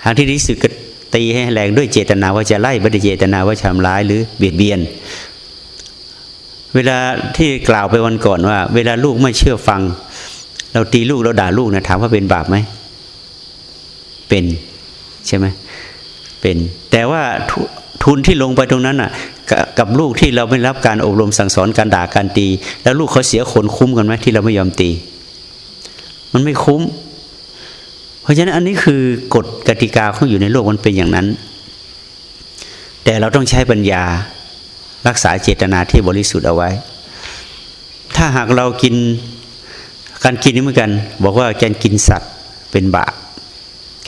ทางที่ดีสุดก็ตีให้แรงด้วยเจตนาว่าจะไล่ไม่ได้เจตนาว่าทำร้ายหรือเบียดเบียน เวลาที่กล่าวไปวันก่อนว่า เวลาลูกไม่เชื่อฟัง เราตีลูกเราด่าลูกนะถามว่าเป็นบาปไหมเป็นใช่ไหมเป็นแต่ว่าทุนที่ลงไปตรงนั้นอะ กับลูกที่เราไม่รับการอบรมสั่งสอนการด่าการตี แล้วลูกเขาเสียคนคุ้มกันไหมที่เราไม่ยอมตี มันไม่คุ้ม เพราะฉะนั้นอันนี้คือกฎกติกาของอยู่ในโลกมันเป็นอย่างนั้น แต่เราต้องใช้ปัญญารักษาเจตนาที่บริสุทธิ์เอาไว้ ถ้าหากเรากินการกินนี้เหมือนกัน บอกว่าการกินสัตว์เป็นบาป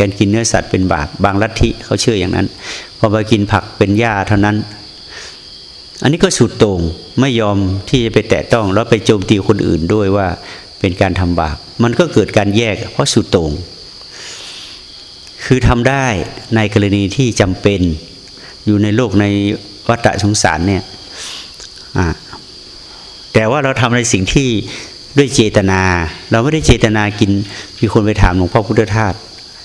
การกินเนื้อสัตว์เป็นบาปบางลัทธิเขาเชื่ออย่างนั้นพอไปกินผักเป็นหญ้าเท่านั้น อันนี้ก็สุดต่งไม่ยอมที่จะไปแตะต้องแล้วไปโจมตีคนอื่นด้วยว่าเป็นการทำบาปมันก็เกิดการแยก เพราะสุดต่งคือทำได้ในกรณีที่จำเป็น อยู่ในโลกในวัฏสงสารเนี่ยแต่ว่าเราทำในสิ่งที่ด้วยเจตนา เราไม่ได้เจตนากินมีคนไปถามหลวงพ่อพุทธทาส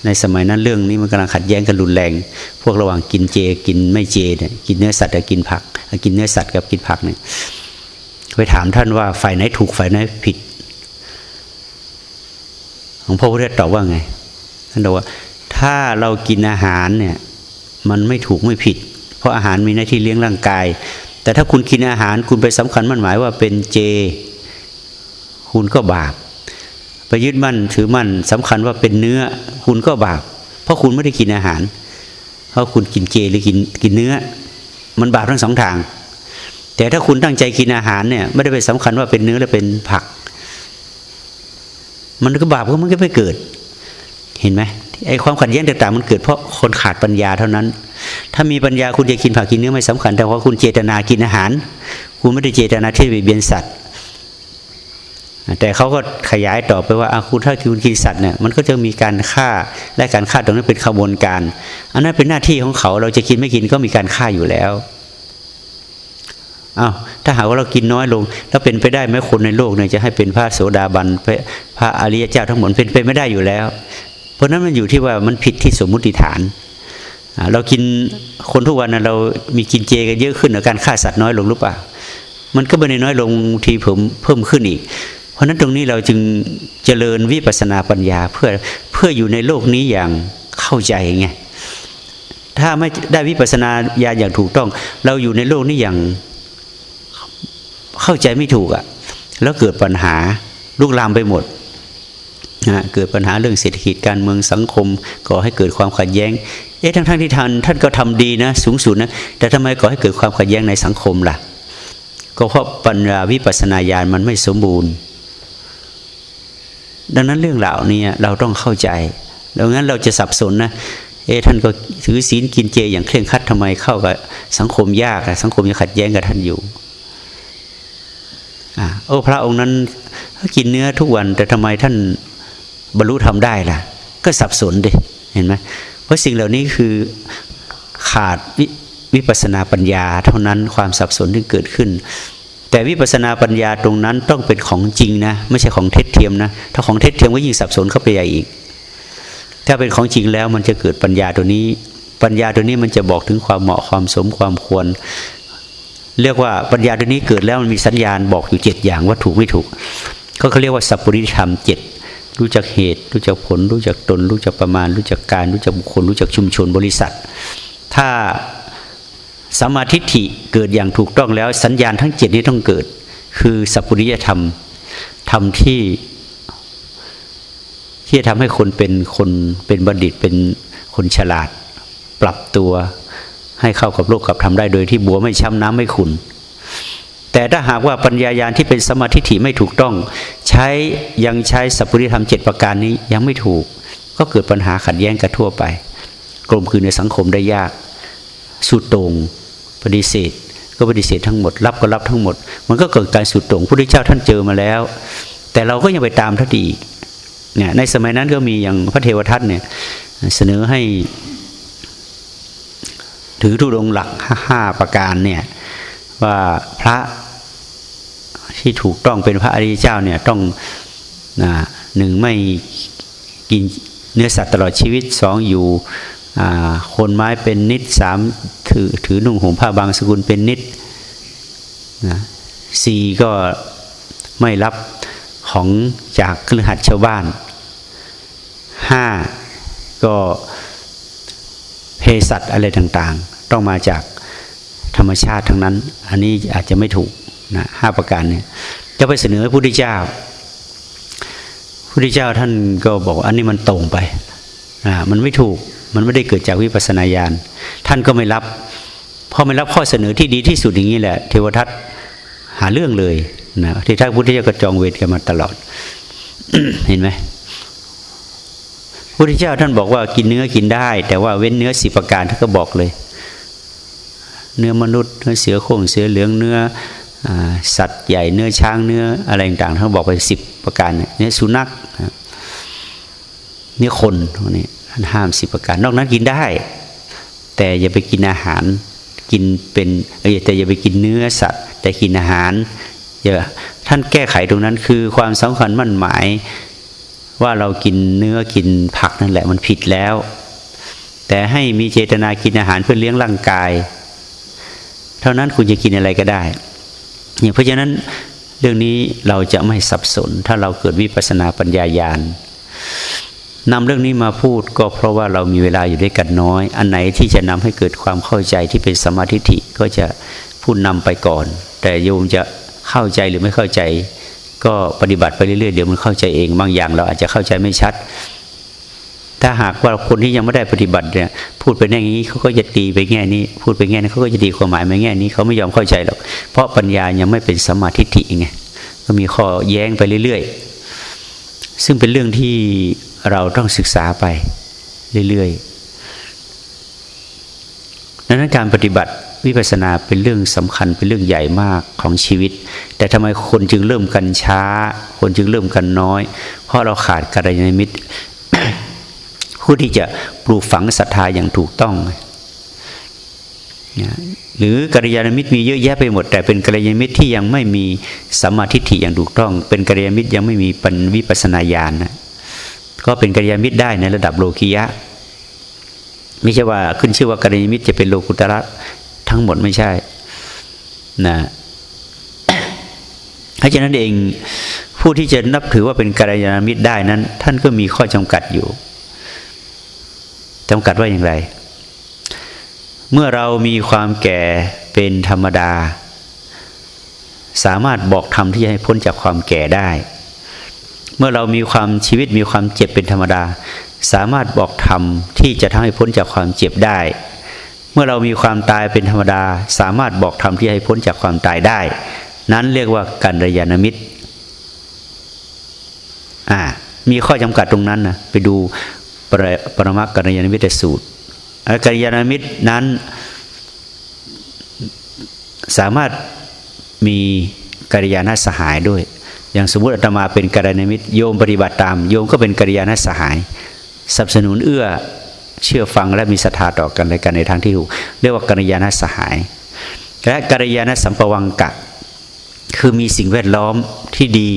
ในสมัยนั้นเรื่องนี้มันกำลังขัดแย้งกันรุนแรง พวกระหว่างกินเจ กินไม่เจเนี่ยกินเนื้อสัตว์กับกินผัก กินเนื้อสัตว์กับกินผักเนี่ยไปถามท่านว่าฝ่ายไหนถูกฝ่ายไหนผิดหลวงพ่อพุทธตอบว่าไงท่านบอกว่า ถ้าเรากินอาหารเนี่ย มันไม่ถูกไม่ผิด เพราะอาหารมีหน้าที่เลี้ยงร่างกาย แต่ถ้าคุณกินอาหารคุณไปสำคัญมันหมายว่าเป็นเจ คุณก็บาปไปยึดมั่นถือมั่นสำคัญว่าเป็นเนื้อ คุณก็บาป เพราะคุณไม่ได้กินอาหาร เพราะคุณกินเจหรือกินกินเนื้อ มันบาปทั้งสองทาง แต่ถ้าคุณตั้งใจกินอาหารเนี่ยไม่ได้ไปสำคัญว่าเป็นเนื้อหรือเป็นผัก มันก็บาปก็มันก็ไม่เกิด เห็นไหมไอ้ความขัดแย้งต่างๆมันเกิดเพราะคนขาดปัญญาเท่านั้น ถ้ามีปัญญาคุณจะกินผักกินเนื้อไม่สำคัญ แต่ว่าคุณเจตนากินอาหาร คุณไม่ได้เจตนาที่จะเบียนสัตว์ แต่เขาก็ขยายต่อไปว่าอาคุณถ้าคุณกินสัตว์เนี่ยมันก็จะมีการฆ่าและการฆ่าตรงนั้นเป็นขบวนการ อันนั้นเป็นหน้าที่ของเขาเราจะกินไม่กินก็มีการฆ่าอยู่แล้วอา้าวถ้าหากว่าเรากินน้อยลง แล้วเป็นไปได้ไหมคนในโลกเนี่ยจะให้เป็นพระโสดาบันพระอริยเจ้าทั้งหมดเป็นไปไม่ได้อยู่แล้ว เพราะนั้นมันอยู่ที่ว่ามันผิดที่สมมุติฐาน เรากินคนทุกวันนะเรามีกินเจกันเยอะขึ้นหรือการฆ่าสัตว์น้อยลงหรือเปล่า มันก็ไม่ได้น้อยลงทีเพิ่มเพิ่มขึ้นอีก ราะนั้นตรงนี้เราจึงเจริญวิปัสนาปัญญาเพื่อเพื่ออยู่ในโลกนี้อย่างเข้าใจไงถ้าไม่ได้วิปัสนาญาอย่างถูกต้อง เราอยู่ในโลกนี้อย่างเข้าใจไม่ถูกอะ่ะ แล้วเกิดปัญหาลุกลามไปหมดนะเกิดปัญหาเรื่องเศรษฐกิจการเมืองสังคมก่อให้เกิดความขัดแย้ง เอ๊ะทั้งทงที่ท่านท่านก็ทำดีนะ สูงสุดนะแต่ทำไมก่อให้เกิดความขัดแย้งในสังคมล่ะ ก็เพราะปัญญาวิปัสนาญาณมันไม่สมบูรณ์ ดังนั้นเรื่องเหล่านี้เราต้องเข้าใจดังนั้นเราจะสับสนนะเอ๊ท่านก็ถือศีลกินเจอย่างเคร่งครัดทำไมเข้ากับสังคมยากสังคมยังขัดแย้งกับท่านอยู่อ่าโอ้พระองค์นั้นกินเนื้อทุกวัน แต่ทำไมท่านบรรลุทำได้ล่ะ ก็สับสนดิเห็นไหมเพราะสิ่งเหล่านี้คือขาดววิปัสนาปัญญา เท่านั้นความสับสนที่เกิดขึ้น แต่วิปัสนาปัญญาตรงนั้นต้องเป็นของจริงนะไม่ใช่ของเท็จเทียมนะถ้าของเท็จเทียมก็ยิ่งสับสนเข้าไปใหญ่อีก ถ้าเป็นของจริงแล้วมันจะเกิดปัญญาตัวนี้ ปัญญาตัวนี้มันจะบอกถึงความเหมาะความสมความควร เรียกว่าปัญญาตัวนี้เกิดแล้วมันมีสัญญาณบอกอยู่เจ็ดอย่างว่าถูกไม่ถูก ก็เขาเรียกว่าสัพปริธรรมเจ็ดรู้จักเหตุ รู้จักผล รู้จักตน รู้จักประมาณ รู้จักการ รู้จักบุคคล รู้จักชุมชนบริษัท ถ้า สมาธิฐิเกิดอย่างถูกต้องแล้ว สัญญาณทั้งเจ็ดนี้ต้องเกิด คือสัพพุริยธรรมธรรมที่ที่จะทำให้คนเป็นคนเป็นบัณฑิตเป็นคนฉลาด ปรับตัวให้เข้ากับโลกกับทำได้โดยที่บัวไม่ช้ำน้ำไม่ขุนแต่ถ้าหากว่าปัญญายาณที่เป็นสมาธิฐิไม่ถูกต้อง ใช้ยังใช้สัพพุริธรรมเจ็ดประการนี้ยังไม่ถูก ก็เกิดปัญหาขัดแย้งกันทั่วไป กลมคือในสังคมได้ยาก สุดตรง ปฏิเสธ ก็ปฏิเสธทั้งหมด รับก็รับทั้งหมด มันก็เกิดการสุดตรงพระพุทธเจ้าท่านเจอมาแล้ว แต่เราก็ยังไปตามท่านอีกเนี่ยในสมัยนั้นก็มีอย่างพระเทวทัตเนี่ยเสนอให้ ถือทุดงหลักห้าประการเนี่ยว่าพระที่ถูกต้องเป็นพระอริยเจ้าเนี่ยต้องหนึ่งไม่กินเนื้อสัตว์ตลอดชีวิตสองอยู่ คนไม้เป็นนิดสามถือถือนุ่งห่มผ้าบางสกุลเป็นนิดนะสี่ก็ไม่รับของจากเครือขัดชาวบ้านห้าก็เภสัชอะไรต่างๆ ต้องมาจากธรรมชาติทั้งนั้น อันนี้อาจจะไม่ถูกนะห้าประการเนี่ยจะไปเสนอพระพุทธเจ้าพระพุทธเจ้าท่านก็บอกอันนี้มันตรงไปนะมันไม่ถูก มันไม่ได้เกิดจากวิปัสนาญาณท่านก็ไม่รับพอไม่รับข้อเสนอที่ดีที่สุดอย่างนี้แหละ เทวทัตหาเรื่องเลยนะที่ท่านพุทธเจ้าก็จองเวรกันมาตลอด เห็นไหมพุทธเจ้าท่านบอกว่ากินเนื้อกินได้ แต่ว่าเว้นเนื้อสิประการท่านก็บอกเลย เนื้อมนุษย์เนื้อเสือโคร่งเสือเหลืองเนื้อสัตว์ใหญ่เนื้อช้างเนื้ออะไรต่างๆท่านบอกไปสิบประการเนื้อสุนัขเนื้อคนพวกนี้ ห้ามสิบประการ นอกนั้นกินได้ แต่อย่าไปกินอาหาร กินเป็นเออแต่อย่าไปกินเนื้อสัตว์ แต่กินอาหารอย่าท่านแก้ไขตรงนั้นคือความสำคัญมั่นหมายว่าเรากินเนื้อกินผักนั่นแหละมันผิดแล้ว แต่ให้มีเจตนากินอาหารเพื่อเลี้ยงร่างกาย เท่านั้นคุณจะกินอะไรก็ได้เนี่ยเพราะฉะนั้นเรื่องนี้เราจะไม่สับสน ถ้าเราเกิดวิปัสนาปัญญายาณ นำเรื่องนี้มาพูดก็เพราะว่าเรามีเวลาอยู่ด้วยกันน้อย อันไหนที่จะนำให้เกิดความเข้าใจที่เป็นสมาธิก็จะพูดนำไปก่อน แต่โยมจะเข้าใจหรือไม่เข้าใจ ก็ปฏิบัติไปเรื่อยๆเดี๋ยวมันเข้าใจเอง บางอย่างเราอาจจะเข้าใจไม่ชัด ถ้าหากว่าคนที่ยังไม่ได้ปฏิบัติเนี่ย พูดไปแง่นี้เขาก็จะตีไปแง่นี้ พูดไปแง่นี้เขาก็จะตีความหมายไปแง่นี้เขาไม่ยอมเข้าใจหรอกเพราะปัญญายังไม่เป็นสมาธิไงก็มีข้อแย้งไปเรื่อยๆ ซึ่งเป็นเรื่องที่เราต้องศึกษาไปเรื่อยๆดังนั้นการปฏิบัติวิปัสสนาเป็นเรื่องสำคัญเป็นเรื่องใหญ่มากของชีวิต แต่ทำไมคนจึงเริ่มกันช้า คนจึงเริ่มกันน้อย เพราะเราขาดกัลยาณมิตรผู้ที่จะปลูกฝังศรัทธาอย่างถูกต้อง หรือกัลยาณมิตรมีเยอะแยะไปหมด แต่เป็นกัลยาณมิตรที่ยังไม่มีสัมมาทิฏฐิอย่างถูกต้อง เป็นกัลยาณมิตรยังไม่มีปัญวิปัสนาญาณนะก็เป็นกัลยาณมิตรได้ในระดับโลกิยะ ไม่ใช่ว่าขึ้นชื่อว่ากัลยาณมิตรจะเป็นโลกุตระทั้งหมดไม่ใช่นะเพราะฉะนั้นเองผู้ที่จะนับถือว่าเป็นกัลยาณมิตรได้นั้น ท่านก็มีข้อจำกัดอยู่จำกัดว่าอย่างไร เมื่อเรามีความแก่เป็นธรรมดา สามารถบอกธรรมที่จะให้พ้นจากความแก่ได้ เมื่อเรามีความชีวิตมีความเจ็บเป็นธรรมดา สามารถบอกธรรมที่จะทำให้พ้นจากความเจ็บได้ เมื่อเรามีความตายเป็นธรรมดา สามารถบอกธรรมที่ให้พ้นจากความตายได้ นั้นเรียกว่ากัรยาณมิตรอ่ามีข้อจำกัดตรงนั้นนะไปดูปรปรมักกัรยาณมิตรสูตร กัรยาณมิตรนั้นสามารถมีกัรยาณสหายด้วย อย่างสมมติอาตมาเป็นกัลยาณมิตรโยมปฏิบัติตาม โยมก็เป็นกัลยาณสหายสนับสนุนเอื้อเชื่อฟังและมีศรัทธาต่อกันในกันในทางที่ถูกเรียกว่ากัลยาณสหาย และกัลยาณสัมปวังกะ คือมีสิ่งแวดล้อมที่ดี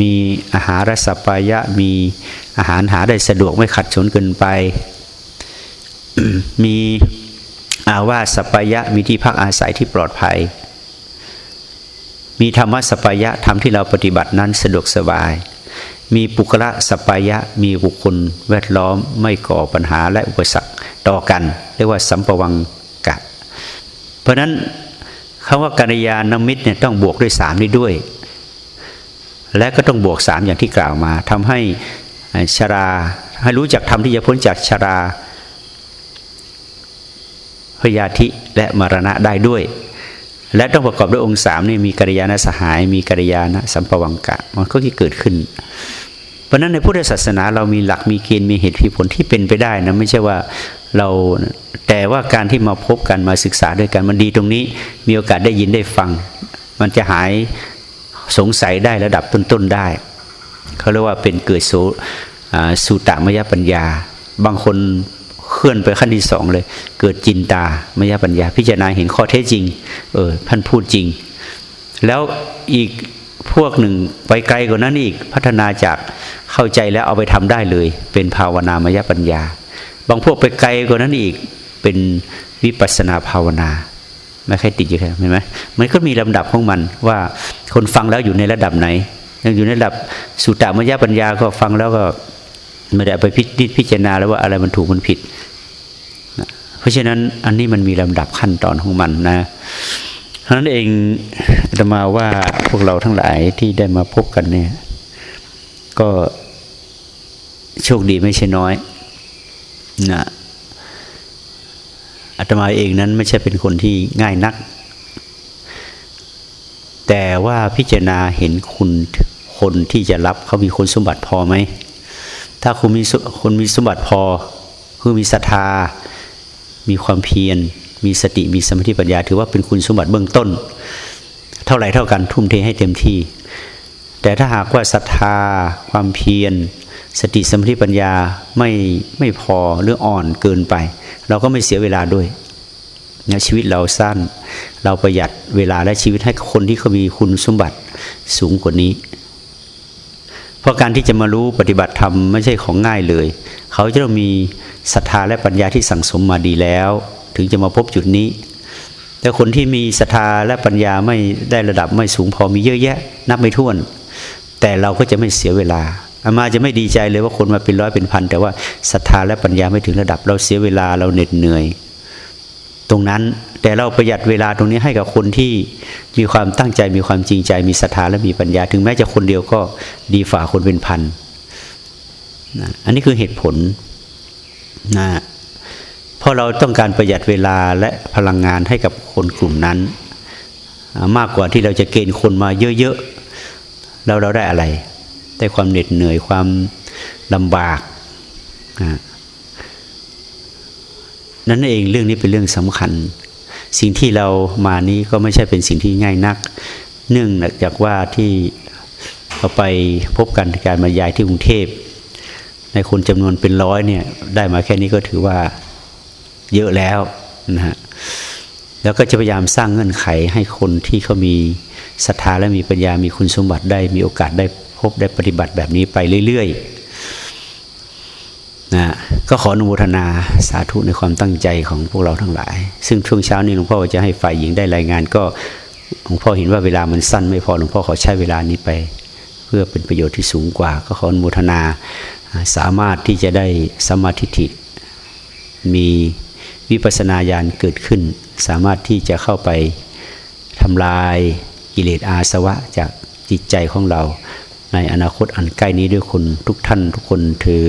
มีอาหารสัพพายะมีอาหารหาได้สะดวกไม่ขัดสนเกินไป มีอาวาสัพพายะมีที่พักอาศัยที่ปลอดภัย มีธรรมะสปายะธรรมที่เราปฏิบัตินั้นสะดวกสบาย มีปุคละสปายะมีบุคคลแวดล้อมไม่ก่อปัญหาและอุปสรรคต่อกัน เรียกว่าสัมปวังกะ เพราะนั้นคำว่ากัญญาณมิตรเนี่ยต้องบวกด้วยสามนี้ด้วย และก็ต้องบวกสามอย่างที่กล่าวมาทำให้ชราให้รู้จักทำที่จะพ้นจากชรา พยาธิและมรณะได้ด้วย และต้องประกอบด้วยองค์สามนี่มีกัลยาณสหาย มีกัลยาณสัมปวังกะมันก็ที่เกิดขึ้น เพราะนั้นในพุทธศาสนาเรามีหลักมีเกณฑ์มีเหตุผลที่เป็นไปได้นะไม่ใช่ว่าเราแต่ว่าการที่มาพบกันมาศึกษาด้วยกันมันดีตรงนี้ มีโอกาสได้ยินได้ฟัง มันจะหายสงสัยได้ระดับต้นๆได้เขาเรียกว่าเป็นเกิดโสสุตามยปัญญา บางคน เคลื่อนไปขั้นที่สองเลย เกิดจินตามยปัญญา พิจารณาเห็นข้อเท็จจริง เออท่านพูดจริง แล้วอีกพวกหนึ่งไปไกลกว่านั้นอีกพัฒนาจากเข้าใจแล้วเอาไปทำได้เลย เป็นภาวนามยปัญญา บางพวกไปไกลกว่านั้นอีกเป็นวิปัสนาภาวนาไม่ค่อยติดอยู่แค่เห็นไหมมันก็มีลำดับของมันว่าคนฟังแล้วอยู่ในระดับไหนยังอยู่ในระดับสุตตมยปัญญาก็ฟังแล้วก็ ไม่ได้ไปพิจิตพิจารณาแล้วว่าอะไรมันถูกมันผิดนะเพราะฉะนั้นอันนี้มันมีลำดับขั้นตอนของมันนะเพราะนั้นเองจะมาว่าพวกเราทั้งหลายที่ได้มาพบกันเนี่ย ก็โชคดีไม่ใช่น้อยนะอาตมาเองนั้นไม่ใช่เป็นคนที่ง่ายนัก แต่ว่าพิจารณาเห็นคุณคนที่จะรับเขามีคุณสมบัติพอไหม ถ้าคุณมีคนมีสมบัติพอ คือมีศรัทธา มีความเพียร มีสติ มีสมาธิปัญญา ถือว่าเป็นคุณสมบัติเบื้องต้น เท่าไหร่เท่ากันทุ่มเทให้เต็มที่ แต่ถ้าหากว่าศรัทธา ความเพียร สติสมาธิปัญญาไม่ไม่พอหรืออ่อนเกินไป เราก็ไม่เสียเวลาด้วยนะชีวิตเราสั้น เราประหยัดเวลาและชีวิตให้คนที่เขามีคุณสมบัติสูงกว่านี้ เพราะการที่จะมารู้ปฏิบัติธรรมไม่ใช่ของง่ายเลย เขาจะต้องมีศรัทธาและปัญญาที่สั่งสมมาดีแล้ว ถึงจะมาพบจุดนี้ แต่คนที่มีศรัทธาและปัญญาไม่ได้ระดับไม่สูงพอมีเยอะแยะ นับไม่ถ้วน แต่เราก็จะไม่เสียเวลาอามาจะไม่ดีใจเลยว่าคนมาเป็นร้อยเป็นพัน แต่ว่าศรัทธาและปัญญาไม่ถึงระดับเราเสียเวลาเราเหน็ดเหนื่อย ตรงนั้น แต่เราประหยัดเวลาตรงนี้ให้กับคนที่มีความตั้งใจมีความจริงใจ มีศรัทธาและมีปัญญา ถึงแม้จะคนเดียวก็ดีฝ่าคนเป็นพันนะอันนี้คือเหตุผลนะเพราะเราต้องการประหยัดเวลาและพลังงานให้กับคนกลุ่มนั้น มากกว่าที่เราจะเกณฑ์คนมาเยอะๆแล้วเราได้อะไรได้ความเหน็ดเหนื่อยความลำบากนั่นเองเรื่องนี้เป็นเรื่องสำคัญ สิ่งที่เรามานี้ก็ไม่ใช่เป็นสิ่งที่ง่ายนัก เนื่องจากว่าที่เราไปพบกันการบรรยายที่กรุงเทพ ในคนจำนวนเป็นร้อยเนี่ยได้มาแค่นี้ก็ถือว่าเยอะแล้วนะฮะแล้วก็จะพยายามสร้างเงื่อนไขให้คนที่เขามีศรัทธาและมีปัญญามีคุณสมบัติได้มีโอกาสได้พบได้ปฏิบัติแบบนี้ไปเรื่อยๆ นะก็ขออนุโมทนาสาธุในความตั้งใจของพวกเราทั้งหลาย ซึ่งช่วงเช้านี้หลวงพ่อจะให้ฝ่ายหญิงได้รายงาน ก็หลวงพ่อเห็นว่าเวลามันสั้นไม่พอหลวงพ่อขอใช้เวลานี้ไป เพื่อเป็นประโยชน์ที่สูงกว่า ก็ขออนุโมทนาสามารถที่จะได้สมาธิิมีวิปัสนาญาณเกิดขึ้น สามารถที่จะเข้าไปทำลายกิเลสอาสวะจากจิตใจของเรา ในอนาคตอันใกล้นี้ด้วยคนทุกท่านทุกคนเทอ